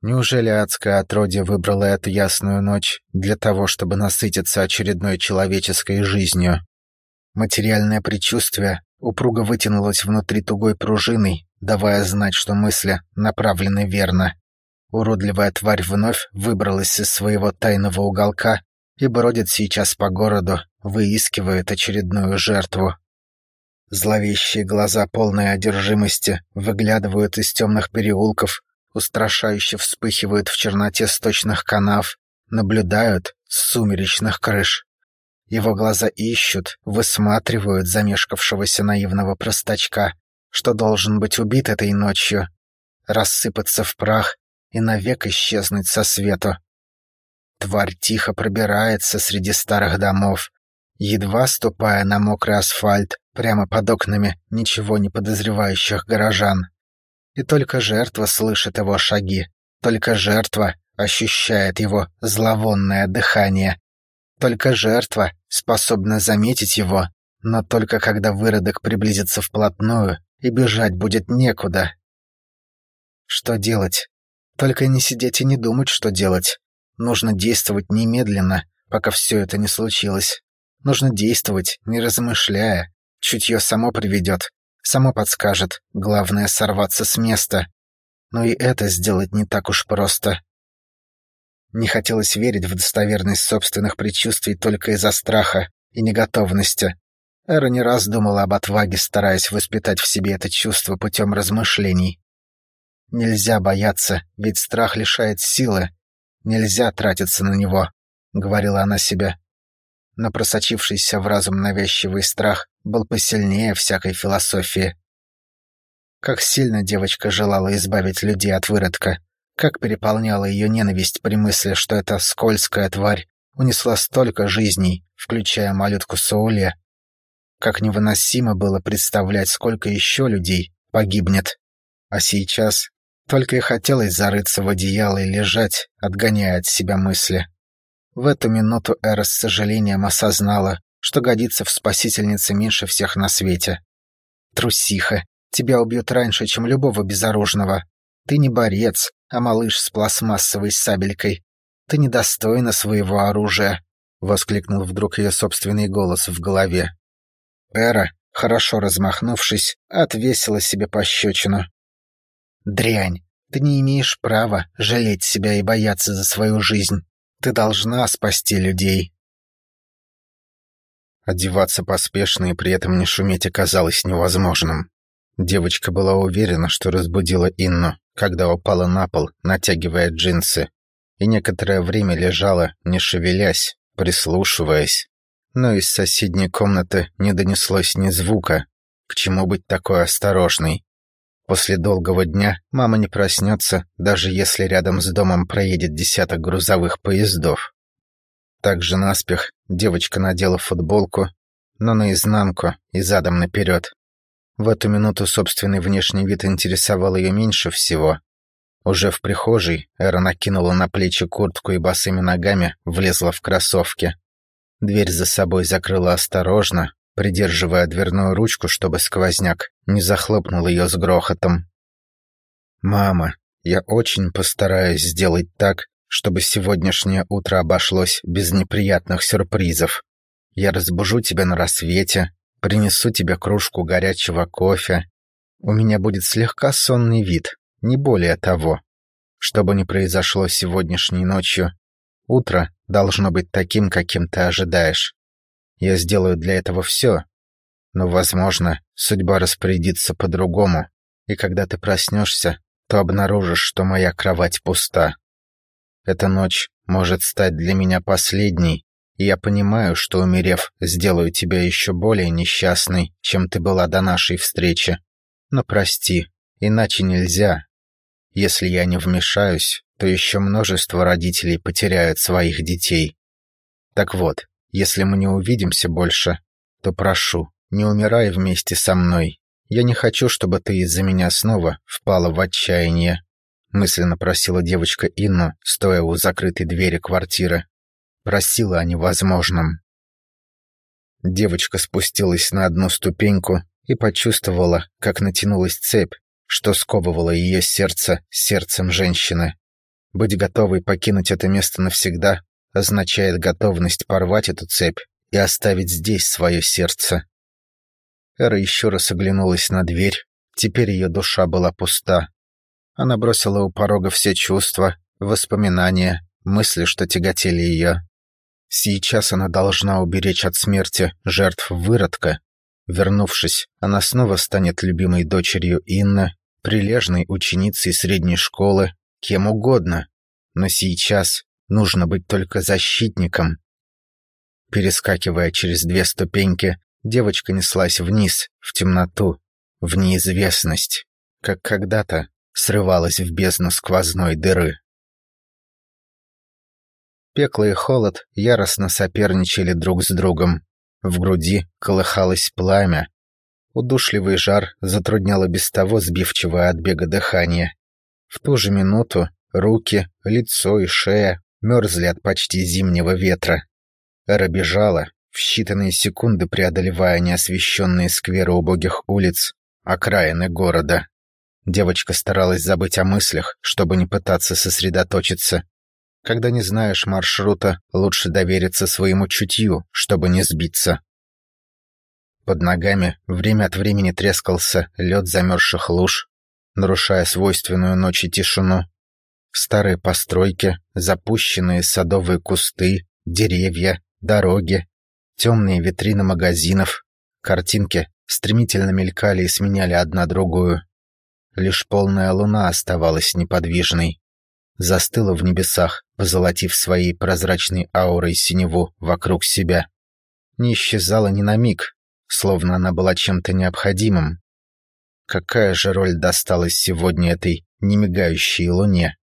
Неужели адское отродье выбрало эту ясную ночь для того, чтобы насытиться очередной человеческой жизнью? Материальное предчувствие упруго вытянулась внутри тугой пружиной, давая знать, что мысли направлены верно. Уродливая тварь вновь выбралась из своего тайного уголка и бродит сейчас по городу, выискивает очередную жертву. Зловещие глаза полной одержимости выглядывают из темных переулков, устрашающе вспыхивают в черноте сточных канав, наблюдают с сумеречных крыш. Его глаза ищут, высматривают замешкавшегося наивного простачка, что должен быть убит этой ночью, рассыпаться в прах и навек исчезнуть со свету. Тварь тихо пробирается среди старых домов, едва ступая на мокрый асфальт прямо под окнами ничего не подозревающих горожан. И только жертва слышит его шаги, только жертва ощущает его зловонное дыхание. Только жертва способна заметить его, но только когда выродок приблизится вплотную, и бежать будет некуда. Что делать? Только не сидеть и не думать, что делать. Нужно действовать немедленно, пока все это не случилось. Нужно действовать, не размышляя. Чутье само приведет, само подскажет. Главное — сорваться с места. Но и это сделать не так уж просто. Не хотелось верить в достоверность собственных предчувствий только из-за страха и неготовности. Эра не раз думала об отваге, стараясь воспитать в себе это чувство путем размышлений. Нельзя бояться, ведь страх лишает силы. Нельзя тратиться на него, — говорила она себе. Но просочившийся в разум навязчивый страх был посильнее всякой философии. Как сильно девочка желала избавить людей от выродка, как переполняла ее ненависть при мысли, что эта скользкая тварь унесла столько жизней, включая малютку Сауле. Как невыносимо было представлять, сколько еще людей погибнет. А сейчас только и хотелось зарыться в одеяло и лежать, отгоняя от себя мысли. В эту минуту Эра с сожалением осознала, что годится в спасительнице меньше всех на свете. Трусиха, тебя убьют раньше, чем любого безоружного. Ты не борец, а малыш с пластмассовой сабелькой. Ты недостойна своего оружия, — воскликнул вдруг ее собственный голос в голове. Эра, хорошо размахнувшись, отвесила себе пощечину. «Дрянь, ты не имеешь права жалеть себя и бояться за свою жизнь. Ты должна спасти людей». Одеваться поспешно и при этом не шуметь оказалось невозможным. Девочка была уверена, что разбудила Инну, когда упала на пол, натягивая джинсы, и некоторое время лежала, не шевелясь, прислушиваясь но из соседней комнаты не донеслось ни звука. К чему быть такой осторожной? После долгого дня мама не проснется, даже если рядом с домом проедет десяток грузовых поездов. Также наспех девочка надела футболку, но наизнанку и задом наперед. В эту минуту собственный внешний вид интересовал ее меньше всего. Уже в прихожей Эра накинула на плечи куртку и босыми ногами влезла в кроссовки. Дверь за собой закрыла осторожно, придерживая дверную ручку, чтобы сквозняк не захлопнул ее с грохотом. «Мама, я очень постараюсь сделать так, чтобы сегодняшнее утро обошлось без неприятных сюрпризов. Я разбужу тебя на рассвете, принесу тебе кружку горячего кофе. У меня будет слегка сонный вид, не более того. Что бы ни произошло сегодняшней ночью, Утро должно быть таким, каким ты ожидаешь. Я сделаю для этого все, но, возможно, судьба распорядится по-другому, и когда ты проснешься, то обнаружишь, что моя кровать пуста. Эта ночь может стать для меня последней, и я понимаю, что, умерев, сделаю тебя еще более несчастной, чем ты была до нашей встречи. Но прости, иначе нельзя. Если я не вмешаюсь, то еще множество родителей потеряют своих детей. Так вот, если мы не увидимся больше, то прошу, не умирай вместе со мной. Я не хочу, чтобы ты из-за меня снова впала в отчаяние. Мысленно просила девочка Инну, стоя у закрытой двери квартиры. Просила о невозможном. Девочка спустилась на одну ступеньку и почувствовала, как натянулась цепь, что сковывало ее сердце сердцем женщины. Быть готовой покинуть это место навсегда означает готовность порвать эту цепь и оставить здесь свое сердце. Эра еще раз оглянулась на дверь. Теперь ее душа была пуста. Она бросила у порога все чувства, воспоминания, мысли, что тяготели ее. Сейчас она должна уберечь от смерти жертв выродка. Вернувшись, она снова станет любимой дочерью Инны, прилежной ученицей средней школы, кем угодно, но сейчас нужно быть только защитником. Перескакивая через две ступеньки, девочка неслась вниз, в темноту, в неизвестность, как когда-то срывалась в бездну сквозной дыры. Пекло и холод яростно соперничали друг с другом. В груди колыхалось пламя. Удушливый жар затруднял без того сбивчивое от бега дыхание. В ту же минуту руки, лицо и шея мерзли от почти зимнего ветра. Эра бежала, в считанные секунды преодолевая неосвещенные скверы убогих улиц, окраины города. Девочка старалась забыть о мыслях, чтобы не пытаться сосредоточиться. Когда не знаешь маршрута, лучше довериться своему чутью, чтобы не сбиться. Под ногами время от времени трескался лед замерзших луж, нарушая свойственную ночи тишину. Старые постройки, запущенные садовые кусты, деревья, дороги, темные витрины магазинов, Картинки стремительно мелькали и сменяли одна другую. Лишь полная луна оставалась неподвижной. Застыла в небесах, позолотив своей прозрачной аурой синеву вокруг себя. Не исчезала ни на миг, словно она была чем-то необходимым. Какая же роль досталась сегодня этой немигающей луне?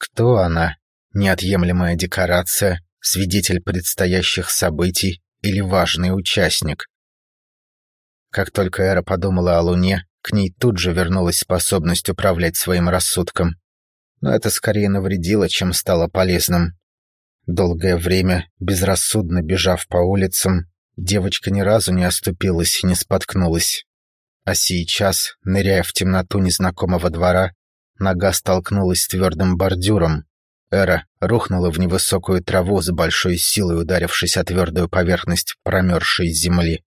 Кто она? Неотъемлемая декорация, свидетель предстоящих событий или важный участник? Как только Эра подумала о луне, к ней тут же вернулась способность управлять своим рассудком. Но это скорее навредило, чем стало полезным. Долгое время, безрассудно бежав по улицам, девочка ни разу не оступилась и не споткнулась. А сейчас, ныряя в темноту незнакомого двора, нога столкнулась с твердым бордюром. Эра рухнула в невысокую траву с большой силой, ударившись о твердую поверхность промерзшей земли.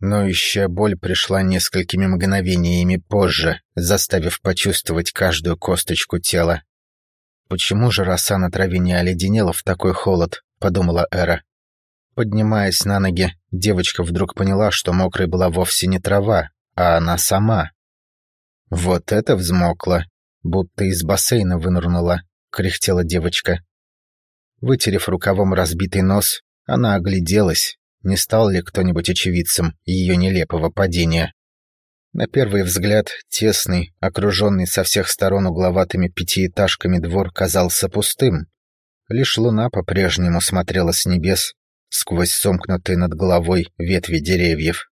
Ноющая боль пришла несколькими мгновениями позже, заставив почувствовать каждую косточку тела. «Почему же роса на траве не оледенела в такой холод?» — подумала Эра. Поднимаясь на ноги, девочка вдруг поняла, что мокрой была вовсе не трава, а она сама. «Вот это взмокла, будто из бассейна вынырнула», — кряхтела девочка. Вытерев рукавом разбитый нос, она огляделась, не стал ли кто-нибудь очевидцем ее нелепого падения. На первый взгляд, тесный, окруженный со всех сторон угловатыми пятиэтажками двор казался пустым. Лишь луна по-прежнему смотрела с небес сквозь сомкнутые над головой ветви деревьев.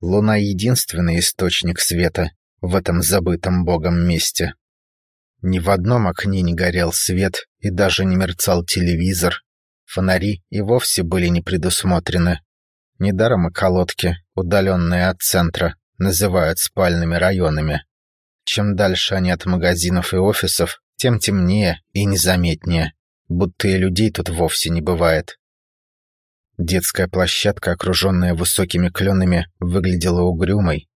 Луна — единственный источник света в этом забытом богом месте. Ни в одном окне не горел свет и даже не мерцал телевизор. Фонари и вовсе были не предусмотрены. Недаром и колодки, удаленные от центра, называют спальными районами. Чем дальше они от магазинов и офисов, тем темнее и незаметнее, будто и людей тут вовсе не бывает. Детская площадка, окруженная высокими кленами, выглядела угрюмой,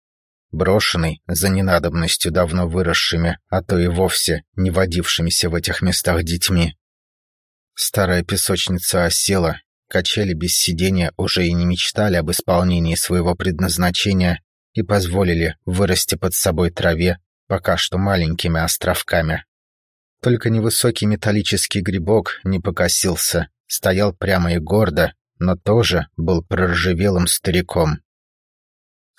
брошенной за ненадобностью давно выросшими, а то и вовсе не водившимися в этих местах детьми. Старая песочница осела, качели без сидения уже и не мечтали об исполнении своего предназначения и позволили вырасти под собой траве пока что маленькими островками. Только невысокий металлический грибок не покосился, стоял прямо и гордо, но тоже был проржавелым стариком.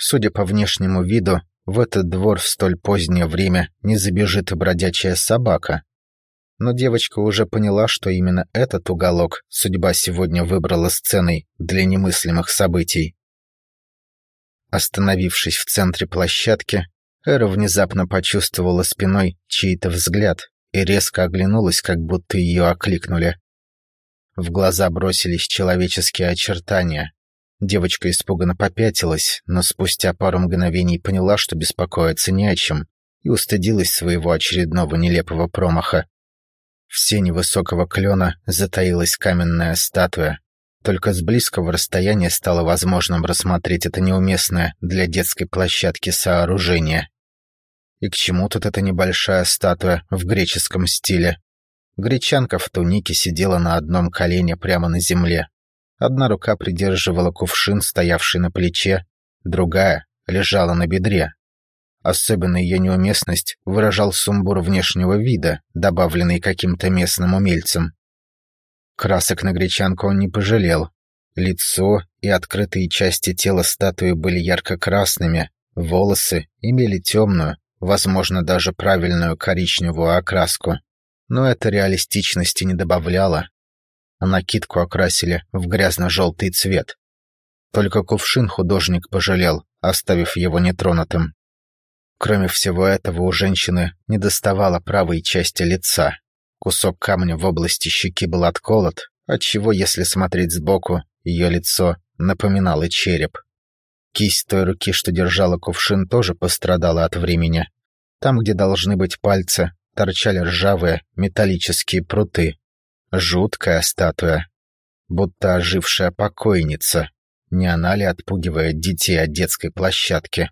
Судя по внешнему виду, в этот двор в столь позднее время не забежит и бродячая собака. Но девочка уже поняла, что именно этот уголок судьба сегодня выбрала сценой для немыслимых событий. Остановившись в центре площадки, Эра внезапно почувствовала спиной чей-то взгляд и резко оглянулась, как будто ее окликнули. В глаза бросились человеческие очертания. Девочка испуганно попятилась, но спустя пару мгновений поняла, что беспокоиться не о чем, и устыдилась своего очередного нелепого промаха. В сене высокого клена затаилась каменная статуя. Только с близкого расстояния стало возможным рассмотреть это неуместное для детской площадки сооружение. И к чему тут эта небольшая статуя в греческом стиле? Гречанка в тунике сидела на одном колене прямо на земле. Одна рука придерживала кувшин, стоявший на плече, другая лежала на бедре. Особенно ее неуместность выражал сумбур внешнего вида, добавленный каким-то местным умельцем. Красок на гречанку он не пожалел. Лицо и открытые части тела статуи были ярко-красными, волосы имели темную, возможно, даже правильную коричневую окраску но это реалистичности не добавляло. Накидку окрасили в грязно-желтый цвет. Только кувшин художник пожалел, оставив его нетронутым. Кроме всего этого, у женщины не доставало правой части лица. Кусок камня в области щеки был отколот, отчего, если смотреть сбоку, ее лицо напоминало череп. Кисть той руки, что держала кувшин, тоже пострадала от времени. Там, где должны быть пальцы, торчали ржавые металлические пруты. Жуткая статуя, будто ожившая покойница. Не она ли отпугивает детей от детской площадки?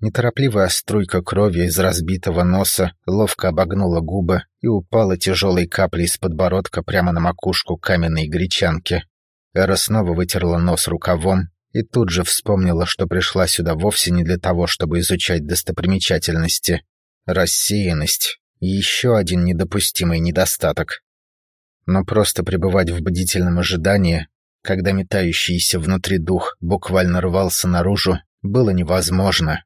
Неторопливая струйка крови из разбитого носа ловко обогнула губы и упала тяжелой каплей с подбородка прямо на макушку каменной гречанки. Эра снова вытерла нос рукавом и тут же вспомнила, что пришла сюда вовсе не для того, чтобы изучать достопримечательности. Рассеянность — еще один недопустимый недостаток. Но просто пребывать в бдительном ожидании, когда метающийся внутри дух буквально рвался наружу, было невозможно.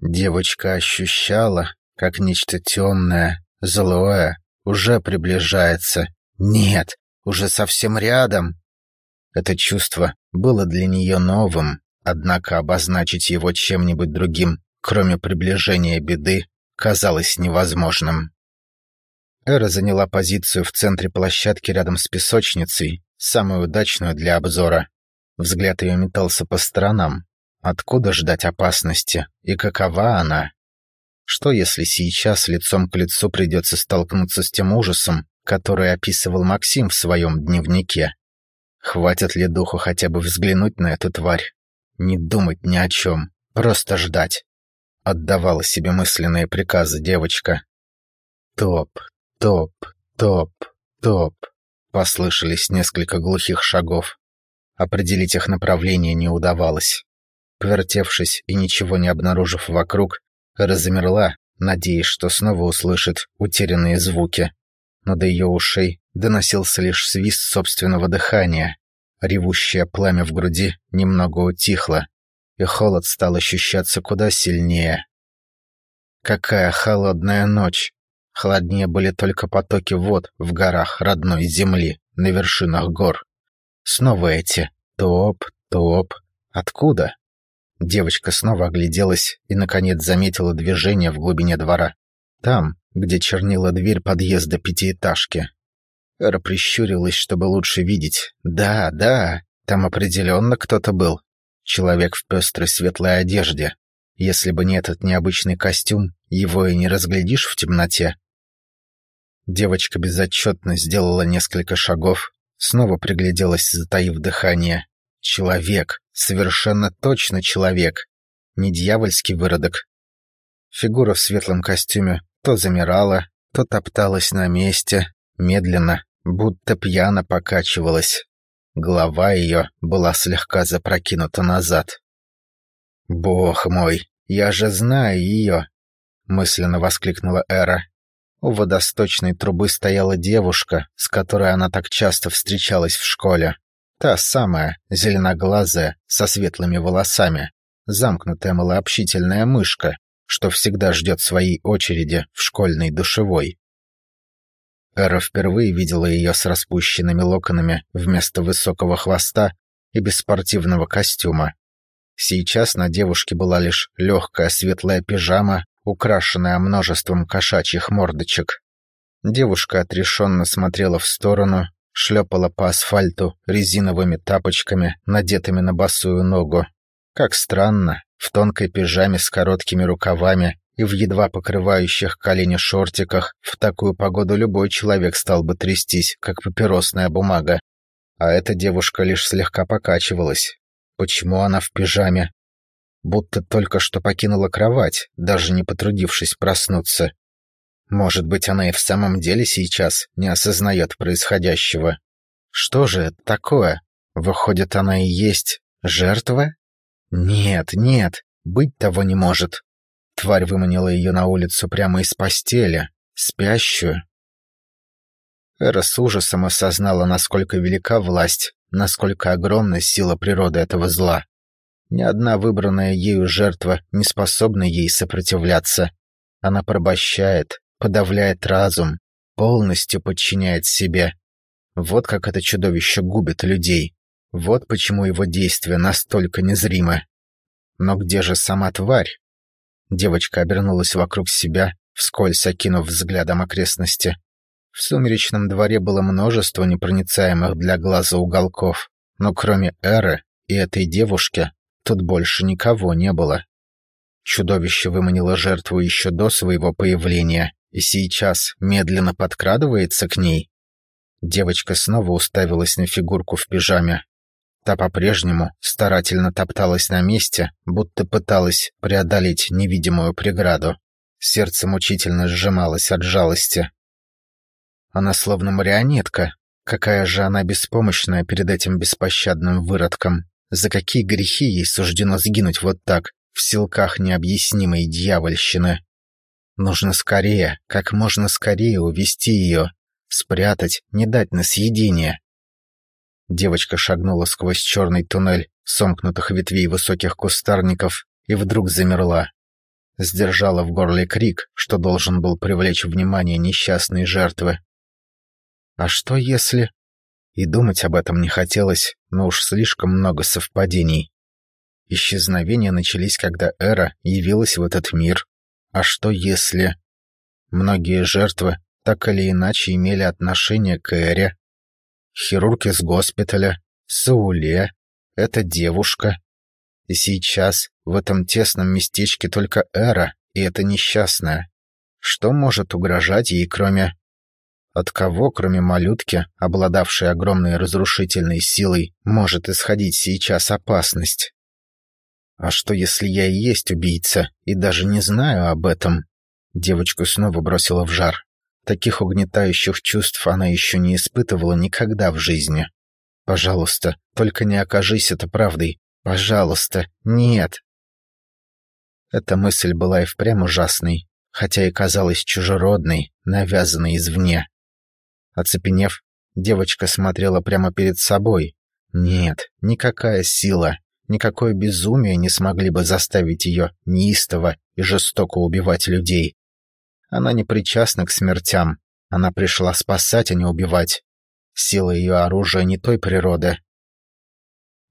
Девочка ощущала, как нечто темное, злое, уже приближается. Нет, уже совсем рядом. Это чувство было для нее новым, однако обозначить его чем-нибудь другим, кроме приближения беды, казалось невозможным. Эра заняла позицию в центре площадки рядом с песочницей, самую удачную для обзора. Взгляд ее метался по сторонам. Откуда ждать опасности? И какова она? Что если сейчас лицом к лицу придется столкнуться с тем ужасом, который описывал Максим в своем дневнике? Хватит ли духу хотя бы взглянуть на эту тварь? Не думать ни о чем, просто ждать. Отдавала себе мысленные приказы девочка. Топ, топ, топ, топ. Послышались несколько глухих шагов. Определить их направление не удавалось. Повертевшись и ничего не обнаружив вокруг, разомерла, надеясь, что снова услышит утерянные звуки. Но до ее ушей доносился лишь свист собственного дыхания. Ревущее пламя в груди немного утихло, и холод стал ощущаться куда сильнее. Какая холодная ночь! Холоднее были только потоки вод в горах родной земли, на вершинах гор. Снова эти топ, топ. Откуда? Девочка снова огляделась и, наконец, заметила движение в глубине двора. Там, где чернила дверь подъезда пятиэтажки. Эра прищурилась, чтобы лучше видеть. Да, да, там определенно кто-то был. Человек в пестрой светлой одежде. Если бы не этот необычный костюм, его и не разглядишь в темноте. Девочка безотчетно сделала несколько шагов, снова пригляделась, затаив дыхание. Человек, совершенно точно человек. Не дьявольский выродок. Фигура в светлом костюме то замирала, то топталась на месте, медленно, будто пьяно покачивалась. Голова ее была слегка запрокинута назад. «Бог мой, я же знаю ее!» — мысленно воскликнула Эра. У водосточной трубы стояла девушка, с которой она так часто встречалась в школе. Та самая, зеленоглазая, со светлыми волосами, замкнутая малообщительная мышка, что всегда ждет своей очереди в школьной душевой. Эра впервые видела ее с распущенными локонами вместо высокого хвоста и без спортивного костюма. Сейчас на девушке была лишь легкая светлая пижама, украшенная множеством кошачьих мордочек. Девушка отрешенно смотрела в сторону, шлепала по асфальту резиновыми тапочками, надетыми на босую ногу. Как странно, в тонкой пижаме с короткими рукавами и в едва покрывающих колени шортиках в такую погоду любой человек стал бы трястись, как папиросная бумага. А эта девушка лишь слегка покачивалась. Почему она в пижаме? Будто только что покинула кровать, даже не потрудившись проснуться. Может быть, она и в самом деле сейчас не осознает происходящего. Что же это такое? Выходит, она и есть жертва? Нет, нет, быть того не может. Тварь выманила ее на улицу прямо из постели, спящую. Эра с ужасом осознала, насколько велика власть, насколько огромна сила природы этого зла. Ни одна выбранная ею жертва не способна ей сопротивляться. Она порабощает, подавляет разум, полностью подчиняет себе. Вот как это чудовище губит людей. Вот почему его действия настолько незримы. Но где же сама тварь? Девочка обернулась вокруг себя, вскользь окинув взглядом окрестности. В сумеречном дворе было множество непроницаемых для глаза уголков, но кроме Эры и этой девушки тут больше никого не было. Чудовище выманило жертву еще до своего появления и сейчас медленно подкрадывается к ней. Девочка снова уставилась на фигурку в пижаме. Та по-прежнему старательно топталась на месте, будто пыталась преодолеть невидимую преграду. Сердце мучительно сжималось от жалости. Она словно марионетка. Какая же она беспомощная перед этим беспощадным выродком. За какие грехи ей суждено сгинуть вот так, в силках необъяснимой дьявольщины? Нужно скорее, как можно скорее увести ее, спрятать, не дать на съедение. Девочка шагнула сквозь черный туннель сомкнутых ветвей высоких кустарников и вдруг замерла. Сдержала в горле крик, что должен был привлечь внимание несчастной жертвы. А что если... И думать об этом не хотелось, но уж слишком много совпадений. Исчезновения начались, когда Эра явилась в этот мир. А что если... Многие жертвы так или иначе имели отношение к Эре. Хирург из госпиталя, Сауле, эта девушка. И сейчас в этом тесном местечке только Эра, и это несчастная. Что может угрожать ей, кроме... От кого, кроме малютки, обладавшей огромной разрушительной силой, может исходить сейчас опасность? А что, если я и есть убийца, и даже не знаю об этом? Девочку снова бросила в жар. Таких угнетающих чувств она еще не испытывала никогда в жизни. Пожалуйста, только не окажись это правдой. Пожалуйста, нет. Эта мысль была и впрямь ужасной, хотя и казалась чужеродной, навязанной извне. Оцепенев, девочка смотрела прямо перед собой. Нет, никакая сила, никакое безумие не смогли бы заставить ее неистово и жестоко убивать людей. Она не причастна к смертям, она пришла спасать, а не убивать. Сила ее оружия не той природы.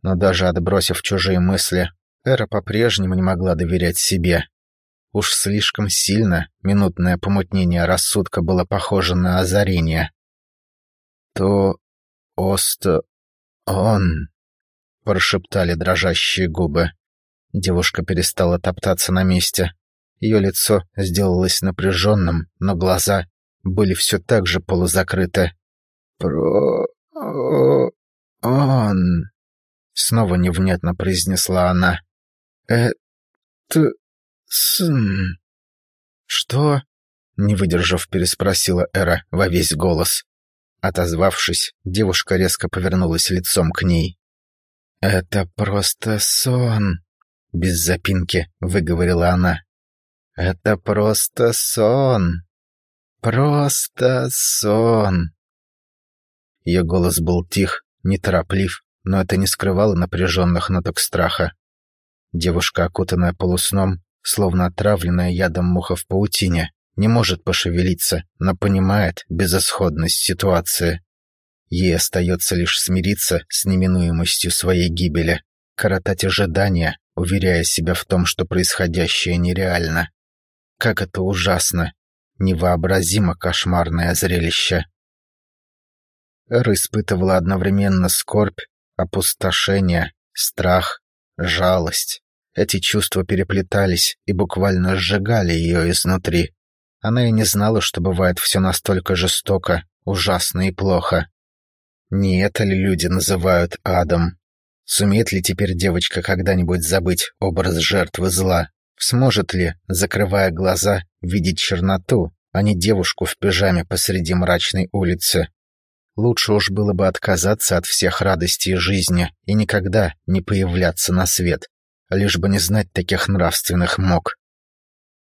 Но даже отбросив чужие мысли, Эра по-прежнему не могла доверять себе. Уж слишком сильно минутное помутнение рассудка было похоже на озарение то Оста... он...» — прошептали дрожащие губы. Девушка перестала топтаться на месте. Ее лицо сделалось напряженным, но глаза были все так же полузакрыты. «Про... он...» — снова невнятно произнесла она. «Это... сын...» «Что?» — не выдержав, переспросила Эра во весь голос. Отозвавшись, девушка резко повернулась лицом к ней. «Это просто сон», — без запинки выговорила она. «Это просто сон. Просто сон». Ее голос был тих, нетороплив, но это не скрывало напряженных ноток страха. Девушка, окутанная полусном, словно отравленная ядом муха в паутине, не может пошевелиться, но понимает безысходность ситуации. Ей остается лишь смириться с неминуемостью своей гибели, коротать ожидания, уверяя себя в том, что происходящее нереально. Как это ужасно, невообразимо кошмарное зрелище. Эр испытывала одновременно скорбь, опустошение, страх, жалость. Эти чувства переплетались и буквально сжигали ее изнутри. Она и не знала, что бывает все настолько жестоко, ужасно и плохо. Не это ли люди называют адом? Сумеет ли теперь девочка когда-нибудь забыть образ жертвы зла? Сможет ли, закрывая глаза, видеть черноту, а не девушку в пижаме посреди мрачной улицы? Лучше уж было бы отказаться от всех радостей жизни и никогда не появляться на свет, лишь бы не знать таких нравственных мок.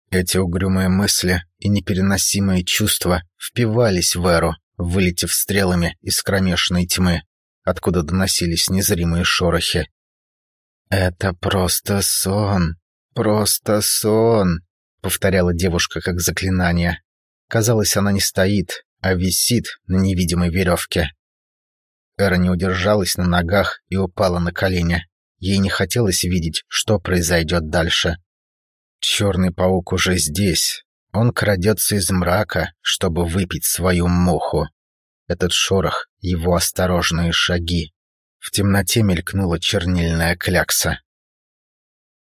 Эти угрюмые мысли и непереносимые чувства впивались в Эру, вылетев стрелами из кромешной тьмы, откуда доносились незримые шорохи. «Это просто сон, просто сон», — повторяла девушка как заклинание. Казалось, она не стоит, а висит на невидимой веревке. Эра не удержалась на ногах и упала на колени. Ей не хотелось видеть, что произойдет дальше. Черный паук уже здесь. Он крадется из мрака, чтобы выпить свою муху. Этот шорох — его осторожные шаги. В темноте мелькнула чернильная клякса.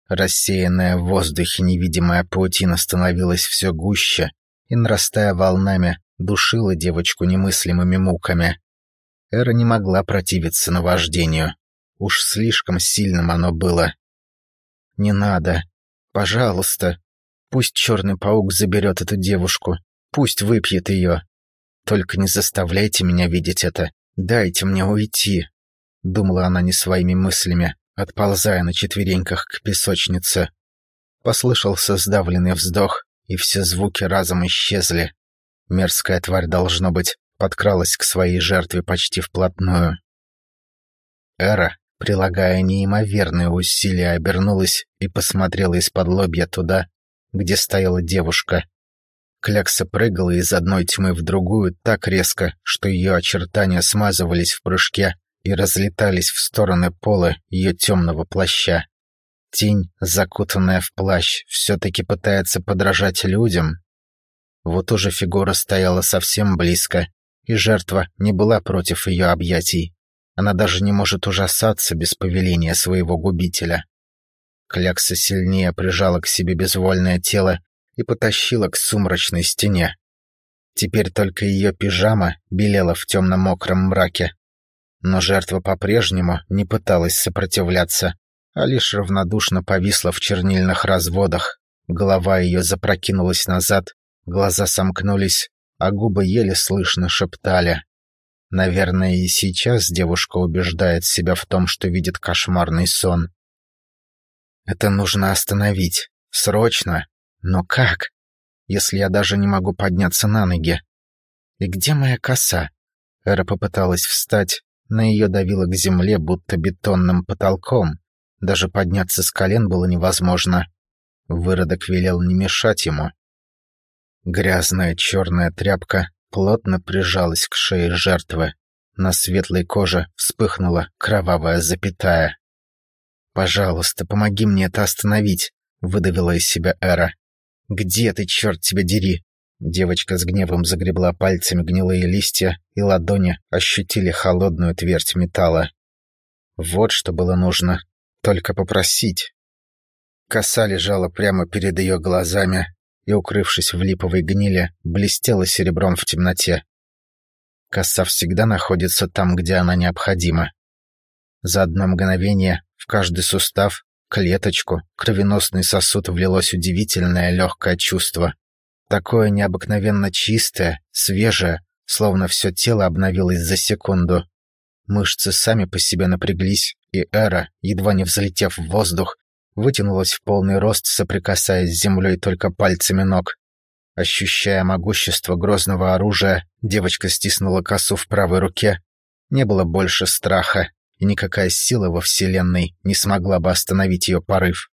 Рассеянная в воздухе невидимая паутина становилась все гуще и, нарастая волнами, душила девочку немыслимыми муками. Эра не могла противиться наваждению. Уж слишком сильным оно было. «Не надо», Пожалуйста, пусть черный паук заберет эту девушку, пусть выпьет ее. Только не заставляйте меня видеть это, дайте мне уйти. Думала она не своими мыслями, отползая на четвереньках к песочнице. Послышался сдавленный вздох, и все звуки разом исчезли. Мерзкая тварь, должно быть, подкралась к своей жертве почти вплотную. Эра, прилагая неимоверные усилия, обернулась и посмотрела из-под лобья туда, где стояла девушка. Клякса прыгала из одной тьмы в другую так резко, что ее очертания смазывались в прыжке и разлетались в стороны пола ее темного плаща. Тень, закутанная в плащ, все-таки пытается подражать людям. Вот уже фигура стояла совсем близко, и жертва не была против ее объятий. Она даже не может ужасаться без повеления своего губителя. Клякса сильнее прижала к себе безвольное тело и потащила к сумрачной стене. Теперь только ее пижама белела в темно-мокром мраке. Но жертва по-прежнему не пыталась сопротивляться, а лишь равнодушно повисла в чернильных разводах. Голова ее запрокинулась назад, глаза сомкнулись, а губы еле слышно шептали. Наверное, и сейчас девушка убеждает себя в том, что видит кошмарный сон. Это нужно остановить. Срочно. Но как? Если я даже не могу подняться на ноги. И где моя коса? Эра попыталась встать, но ее давило к земле, будто бетонным потолком. Даже подняться с колен было невозможно. Выродок велел не мешать ему. Грязная черная тряпка плотно прижалась к шее жертвы. На светлой коже вспыхнула кровавая запятая. «Пожалуйста, помоги мне это остановить», — выдавила из себя Эра. «Где ты, черт тебя дери?» Девочка с гневом загребла пальцами гнилые листья, и ладони ощутили холодную твердь металла. Вот что было нужно. Только попросить. Коса лежала прямо перед ее глазами и, укрывшись в липовой гниле, блестела серебром в темноте. Коса всегда находится там, где она необходима. За одно мгновение в каждый сустав, клеточку, кровеносный сосуд влилось удивительное легкое чувство. Такое необыкновенно чистое, свежее, словно все тело обновилось за секунду. Мышцы сами по себе напряглись, и Эра, едва не взлетев в воздух, вытянулась в полный рост, соприкасаясь с землей только пальцами ног. Ощущая могущество грозного оружия, девочка стиснула косу в правой руке. Не было больше страха, и никакая сила во Вселенной не смогла бы остановить ее порыв.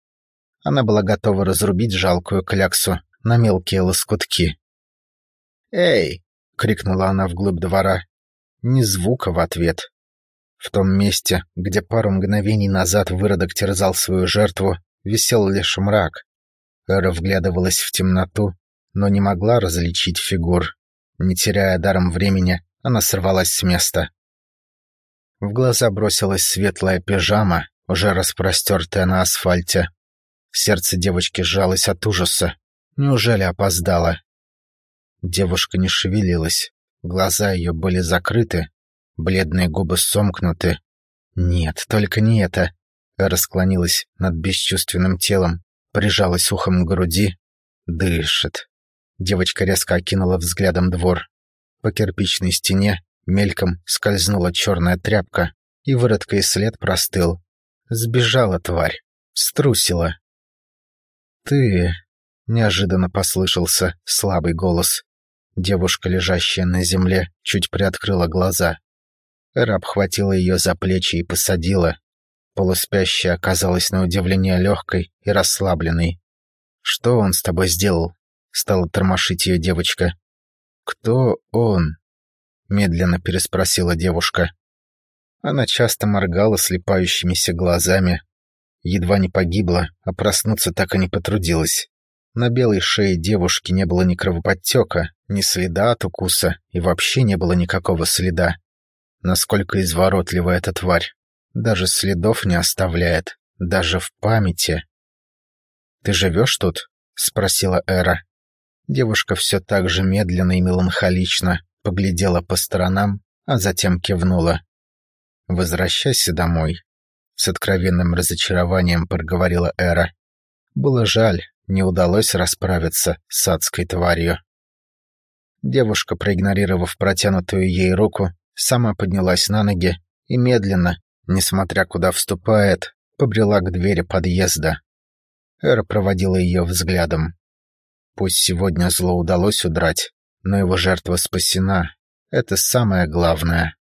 Она была готова разрубить жалкую кляксу на мелкие лоскутки. «Эй!» — крикнула она вглубь двора. Ни звука в ответ. В том месте, где пару мгновений назад выродок терзал свою жертву, висел лишь мрак. Эра вглядывалась в темноту, но не могла различить фигур. Не теряя даром времени, она сорвалась с места. В глаза бросилась светлая пижама, уже распростертая на асфальте. Сердце девочки сжалось от ужаса. Неужели опоздала? Девушка не шевелилась. Глаза ее были закрыты, бледные губы сомкнуты. Нет, только не это. Расклонилась над бесчувственным телом, прижалась ухом к груди. Дышит. Девочка резко окинула взглядом двор. По кирпичной стене Мельком скользнула черная тряпка, и выродка и след простыл. Сбежала тварь. Струсила. «Ты...» — неожиданно послышался слабый голос. Девушка, лежащая на земле, чуть приоткрыла глаза. Эра обхватила ее за плечи и посадила. Полуспящая оказалась на удивление легкой и расслабленной. «Что он с тобой сделал?» — стала тормошить ее девочка. «Кто он?» медленно переспросила девушка. Она часто моргала слепающимися глазами. Едва не погибла, а проснуться так и не потрудилась. На белой шее девушки не было ни кровоподтека, ни следа от укуса, и вообще не было никакого следа. Насколько изворотлива эта тварь. Даже следов не оставляет, даже в памяти. «Ты живешь тут?» — спросила Эра. Девушка все так же медленно и меланхолично поглядела по сторонам, а затем кивнула. «Возвращайся домой», — с откровенным разочарованием проговорила Эра. Было жаль, не удалось расправиться с адской тварью. Девушка, проигнорировав протянутую ей руку, сама поднялась на ноги и медленно, несмотря куда вступает, побрела к двери подъезда. Эра проводила ее взглядом. Пусть сегодня зло удалось удрать, но его жертва спасена. Это самое главное.